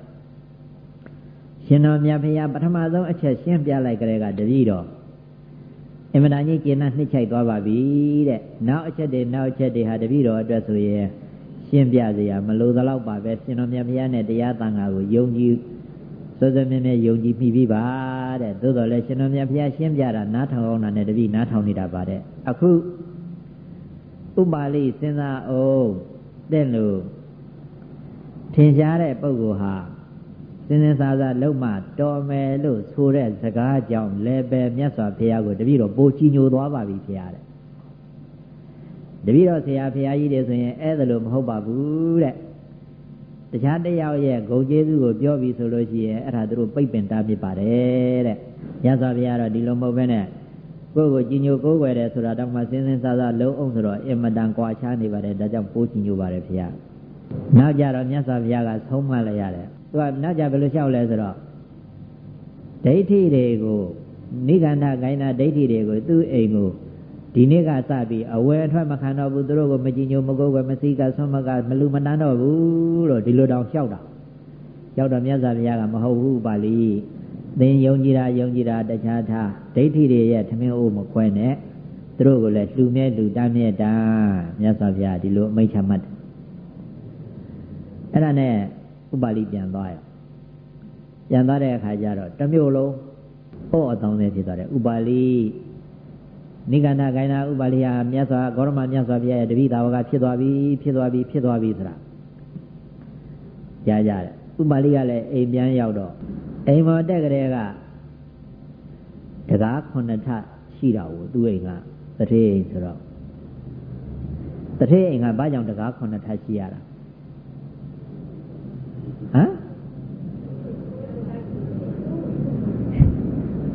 ရှင်တော်မြတ်ဖရာပထမဆုံးအချက်ရှင်းပြလိုက်ကြတဲ့ကတပည့်တော်အင်မတန်ကြီးကျဉ်းနှနှိမ့်ချိုက်သွားပါပြီတဲ့နောက်အချက်တွေနောက်အချက်တွေဟာတပည့်တော်အတွက်ဆိုရင်ရှင်းပြစရာမလိုသလောက်ပါပဲရှင်တော်မြတ်ဖရာနဲ့တရားသံဃာကိုယုံကြည်စောစောမြဲမြဲယုံကြည်မိပြီပါတဲ့သို့တော်လည်းရှင်တော်မြတ်ဖရာရှင်းပြတာနားထောင်အောင်တာနဲ့တပည့်နားထောင်နေတာပါတဲ့အခုဥပါလိစဉ်းစားအောင်တဲ့လို့ထင်ရှားတဲ့ပုဂ္ဂိုလ်ဟာ စင်စင်စားစားလုံးမတော်မယ်လို့ဆိုတဲ့စကားကြောင့်လည်းပဲမြတ်စွာဘုရားကိုတပည့်တော်ပိုချီညိုသွားပါပြီဘုရားတဲ့တပည့်တော်ဆရာဘုရားကြီးတွေဆိုရင်အဲ့ဒါလို့မဟုတ်ပါဘူးတဲ့တခြားတယောက်ရဲ့ဂုံကျေးဇူးကိုပြောပြီးဆိုလို့ရှိရင်အဲ့ဒါသူတို့ပိတ်ပင်တားဖြစ်ပါတယ်တဲ့မြတ်စွာဘုရားတော့ဒီလိုမဟုတ်ဘဲနဲ့ကိုယ့်ကိုကြည်ညိုကိုးကွယ်တယ်ဆိုတာတော့မှစင်စင်စားစားလုံးအောင်ဆိုတော့အင်မတန်ကွာခြားနေပါတယ်ဒါကြောင့်ပိုးကြည်ညိုပါတယ်ဘုရားနောက်ကြတော့မြတ်စွာဘုရားကဆုံးမလိုက်ရတယ် သူကနောက်ကြဘယ်လိုလျှောက်လဲဆိုတော့ဒိဋ္ဌိတွေကိုနိဂန္ဓဂိုင်းနာဒိဋ္ဌိတွေကိုသူ့အိမ်ကိုဒီနေ့ကစပြီးအဝယ်အထွက်မခံတော့ဘူးသူတို့ကိုမကြည်ညိုမကုတ်ဝယ်မစည်းကဆွမ်းမကမလူမတန်းတော့ဘူးလို့ဒီလိုတောင်လျှောက်တာလျှောက်တော့မြတ်စွာဘုရားကမဟုတ်ဘူးပါဠိသင်ယုံကြည်တာယုံကြည်တာတခြားထားဒိဋ္ဌိတွေရဲ့ထမင်းအိုးမခွဲနဲ့သူတို့ကိုလည်းလှူမြဲလှူတမ်းမြဲတာမြတ်စွာဘုရားဒီလိုအမိန့်ချမှတ်တယ်အဲ့ဒါနဲ့ ဥပါလိပြန်သွားရပြန်သွားတဲ့အခါကျတော့တမျိုးလုံးဟောအတောင်းလေးဖြစ်သွားတယ်ဥပါလိနိဂန္ဓဂိုင်းနာဥပါလိဟာမြတ်စွာဂေါရမမြတ်စွာဘုရားရဲ့တပိသာဝကဖြစ်သွားပြီဖြစ်သွားပြီဖြစ်သွားပြီဆိုတာကြားကြတယ်ဥပါလိကလည်းအိမ်ပြန်ရောက်တော့အိမ်ပေါ်တက်ကလေးကတကားခုနှစ်ထရှိတာကိုသူ့အိမ်ကတထေးအိမ်ဆိုတော့တထေးအိမ်ကဘာကြောင့်တကားခုနှစ်ထရှိရတာ ဟမ်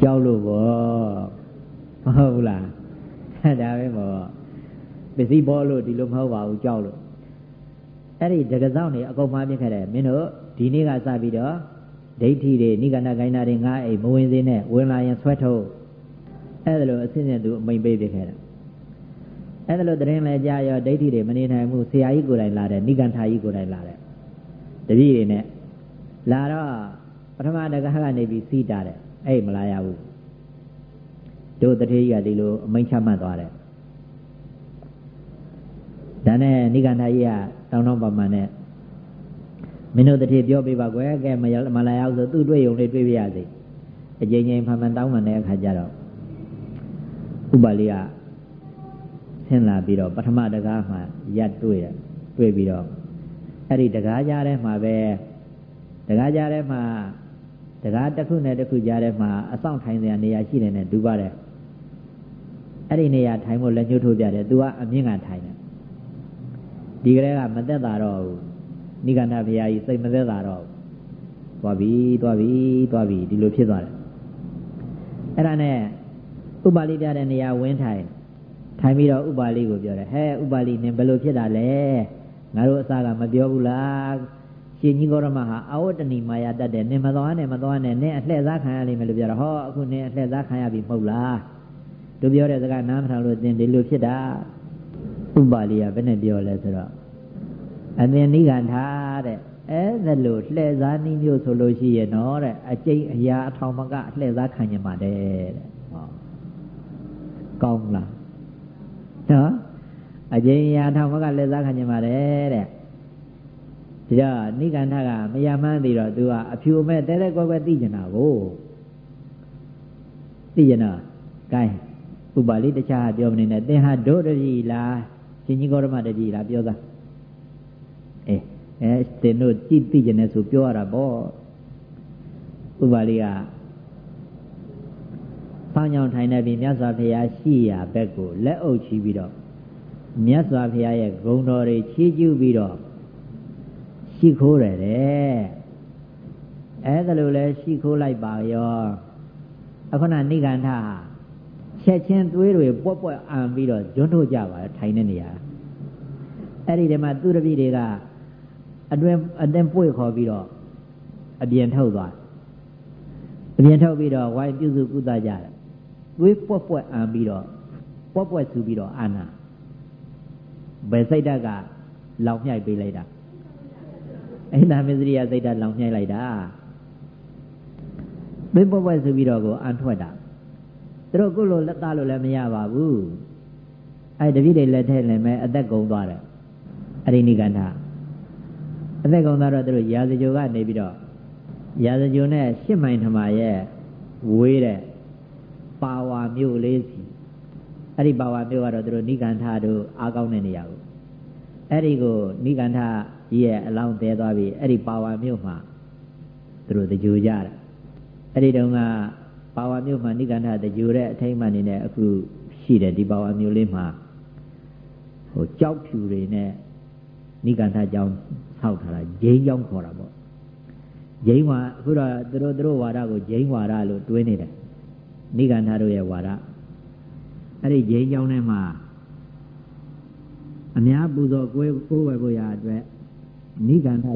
ကြောက်လို့ပေါ့မဟုတ်ဘူးလားဒါပဲပေါ့ပစ္စည်းပေါ်လို့ဒီလိုမဟုတ်ပါဘူးကြောက်လို့အဲ့ဒီတကစောင်းနေအကုန်မှပြခဲ့တယ်မင်းတို့ဒီနေ့ကစပြီးတော့ဒိဋ္ဌိတွေနိဂန္ဓဂိုင်းနာတွေငါအိမ်မဝင်စေနဲ့ဝင်လာရင်ဆွဲထုတ်အဲ့ဒါလိုအစစ်စစ်သူအမိန်ပေးပြခဲ့တယ်အဲ့ဒါလိုတရင်လဲကြာရောဒိဋ္ဌိတွေမနေနိုင်ဘူးဆရာကြီးကိုယ်တိုင်လာတယ်နိဂန္ဓာကြီးကိုယ်တိုင်လာတယ် တပည့်တွေနဲ့လာတော့ပထမတက္ကဟကနေပြီးစီးတာတယ်အဲ့မလာရဘူးတို့တထေးကြီးကဒီလိုအမိန့်ချမှတ်သွားတယ်ဒါနဲ့နိဂန္ဓာကြီးကတောင်းတောင်းပါမှန်နဲ့မင်းတို့တထေးပြောပြပါကွယ်ကဲမလာရဘူးဆိုသူ့တွေ့ုံလေးတွေ့ပြရစီအကြိမ်ကြိမ်ဖန်ဖန်တောင်းမှန်တဲ့အခါကျတော့ဥပါလိကဆင်းလာပြီးတော့ပထမတက္ကမှရက်တွေ့ရတွေ့ပြီးတော့ အဲ့ဒီတကားကြားထဲမှာပဲတကားကြားထဲမှာတကားတစ်ခုနဲ့တစ်ခုကြားထဲမှာအဆောင်ထိုင်စရာနေရာရှိတယ်နဲ့ဒူပါတယ်အဲ့ဒီနေရာထိုင်ဖို့လက်ညှိုးထိုးပြတယ်သူကအမြင့်ကထိုင်တယ်ဒီကလေးကမသက်သာတော့ဘူးနိဂန္ဓဘုရားကြီးစိတ်မသက်သာတော့ဘူးသွားပြီသွားပြီသွားပြီဒီလိုဖြစ်သွားတယ်အဲ့ဒါနဲ့ဥပါလိပြတဲ့နေရာဝင်းထိုင်ထိုင်ပြီးတော့ဥပါလိကိုပြောတယ်ဟဲ့ဥပါလိနင်ဘယ်လိုဖြစ်တာလဲ ငါတို့အစကမပြောဘူးလားရှင်ကြီးကောရမဟာအာဝတ္တဏီမာယာတတ်တယ်နင်မသွားနဲ့မသွားနဲ့နင်အလှည့်စားခံရလိမ့်မယ်လို့ပြောတော့ဟောအခုနင်အလှည့်စားခံရပြီမဟုတ်လားတို့ပြောတဲ့စကားနားမထောင်လို့သင်ဒီလိုဖြစ်တာဥပါလိယဘယ်နဲ့ပြောလဲဆိုတော့အသင်နိဂန္ဓာတဲ့အဲ့ဒါလို့လှည့်စားနည်းမျိုးဆိုလို့ရှိရဲ့နော်တဲ့အကျိတ်အရာအထောင်မကလှည့်စားခံရမှာတဲ့တဲ့ဟောကောင်းလားနော် အကျိတ်အရာအထောင်မကလှည့်စားခံရမှာတဲ့တဲ့ဒီတော့နိဂန္ဓကမရမှန်းသေးတော့ तू ကအဖြူမဲ့တဲတဲကွယ်ကွယ်သိကျင်တာကိုသိကျင်တော့ gain ဥပါလိတခြားပြောမနေနဲ့သင်ဟာဒုတတိလားရှင်ကြီးဂေါရမတတိလားပြောသားအေးအဲတင်တို့ကြည့်သိကျင်နေဆိုပြောရတာပေါ့ဥပါလိကဖောင်းကြောင်ထိုင်နေပြီးမြတ်စွာဘုရားရှိရာဘက်ကိုလက်အုပ်ချီးပြီးတော့ မြတ်စွာဘုရားရဲ့ဂုဏ်တော်တွေချီးကျူးပြီးတော့ရှိခိုးတယ်တဲ့အဲဒါလိုလဲရှိခိုးလိုက်ပါရောအခုနနိဂန္ဓဟာချက်ချင်းသွေးတွေပွက်ပွက်အံပြီးတော့ကျွန်းထုတ်ကြပါထိုင်တဲ့နေရာအဲ့ဒီတည်းမှာသူတပည့်တွေကအတွင်းအတင်းပွေခေါ်ပြီးတော့အပြင်ထုတ်သွားအပြင်ထုတ်ပြီးတော့ဝိုင်းပြုစုကုသကြတယ်သွေးပွက်ပွက်အံပြီးတော့ပွက်ပွက်ဆူပြီးတော့အာနာ ဘယ်စိတ်ဓာတ်ကလောင်မြိုက်ပေးလိုက်တာအိန္ဒမစ္စရိယစိတ်ဓာတ်လောင်မြိုက်လိုက်တာသွေးပွက်ပွက်ဆူပြီးတော့ကိုအံထွက်တာသူတို့ကုလို့လက်သားလို့လည်းမရပါဘူးအဲ့တပည့်တွေလက်ထဲလည်းမဲအသက်ကုန်သွားတယ်အရိနိကန္ဓအသက်ကုန်သွားတော့သူတို့ရာဇဂိုကနေပြီးတော့ရာဇဂိုနဲ့ရှစ်မိုင်ထမရဲ့ဝေးတဲ့ပါဝါမြို့လေးစီ အဲ့ဒီပါဝါမြို့ကတော့သူတို့နိကန္ဓတို့အားကောင်းတဲ့နေရာကိုအဲ့ဒီကိုနိကန္ဓကြီးရဲ့အလောင်းတဲသွားပြီးအဲ့ဒီပါဝါမြို့မှာသူတို့တကြိုကြတယ်အဲ့ဒီတုန်းကပါဝါမြို့မှာနိကန္ဓတကြိုတဲ့အထိမ့်မှန်နေနဲ့အခုရှိတယ်ဒီပါဝါမြို့လေးမှာဟိုကြောက်ဖြူတွေနဲ့နိကန္ဓကြောင်းဆောက်ထားတာဂျိန်းကြောင်းခေါ်တာပေါ့ဂျိန်းဝါအခုတော့သူတို့သူတို့ဝါဒကိုဂျိန်းဝါဒလို့တွင်းနေတယ်နိကန္ဓတို့ရဲ့ဝါဒ အဲ့ဒီဂျိန်းကြောင်းထဲမှာအများပူဇော်ကိုယ်ကိုယ်ဝယ်ကိုရအတွက်နိကန္ဓ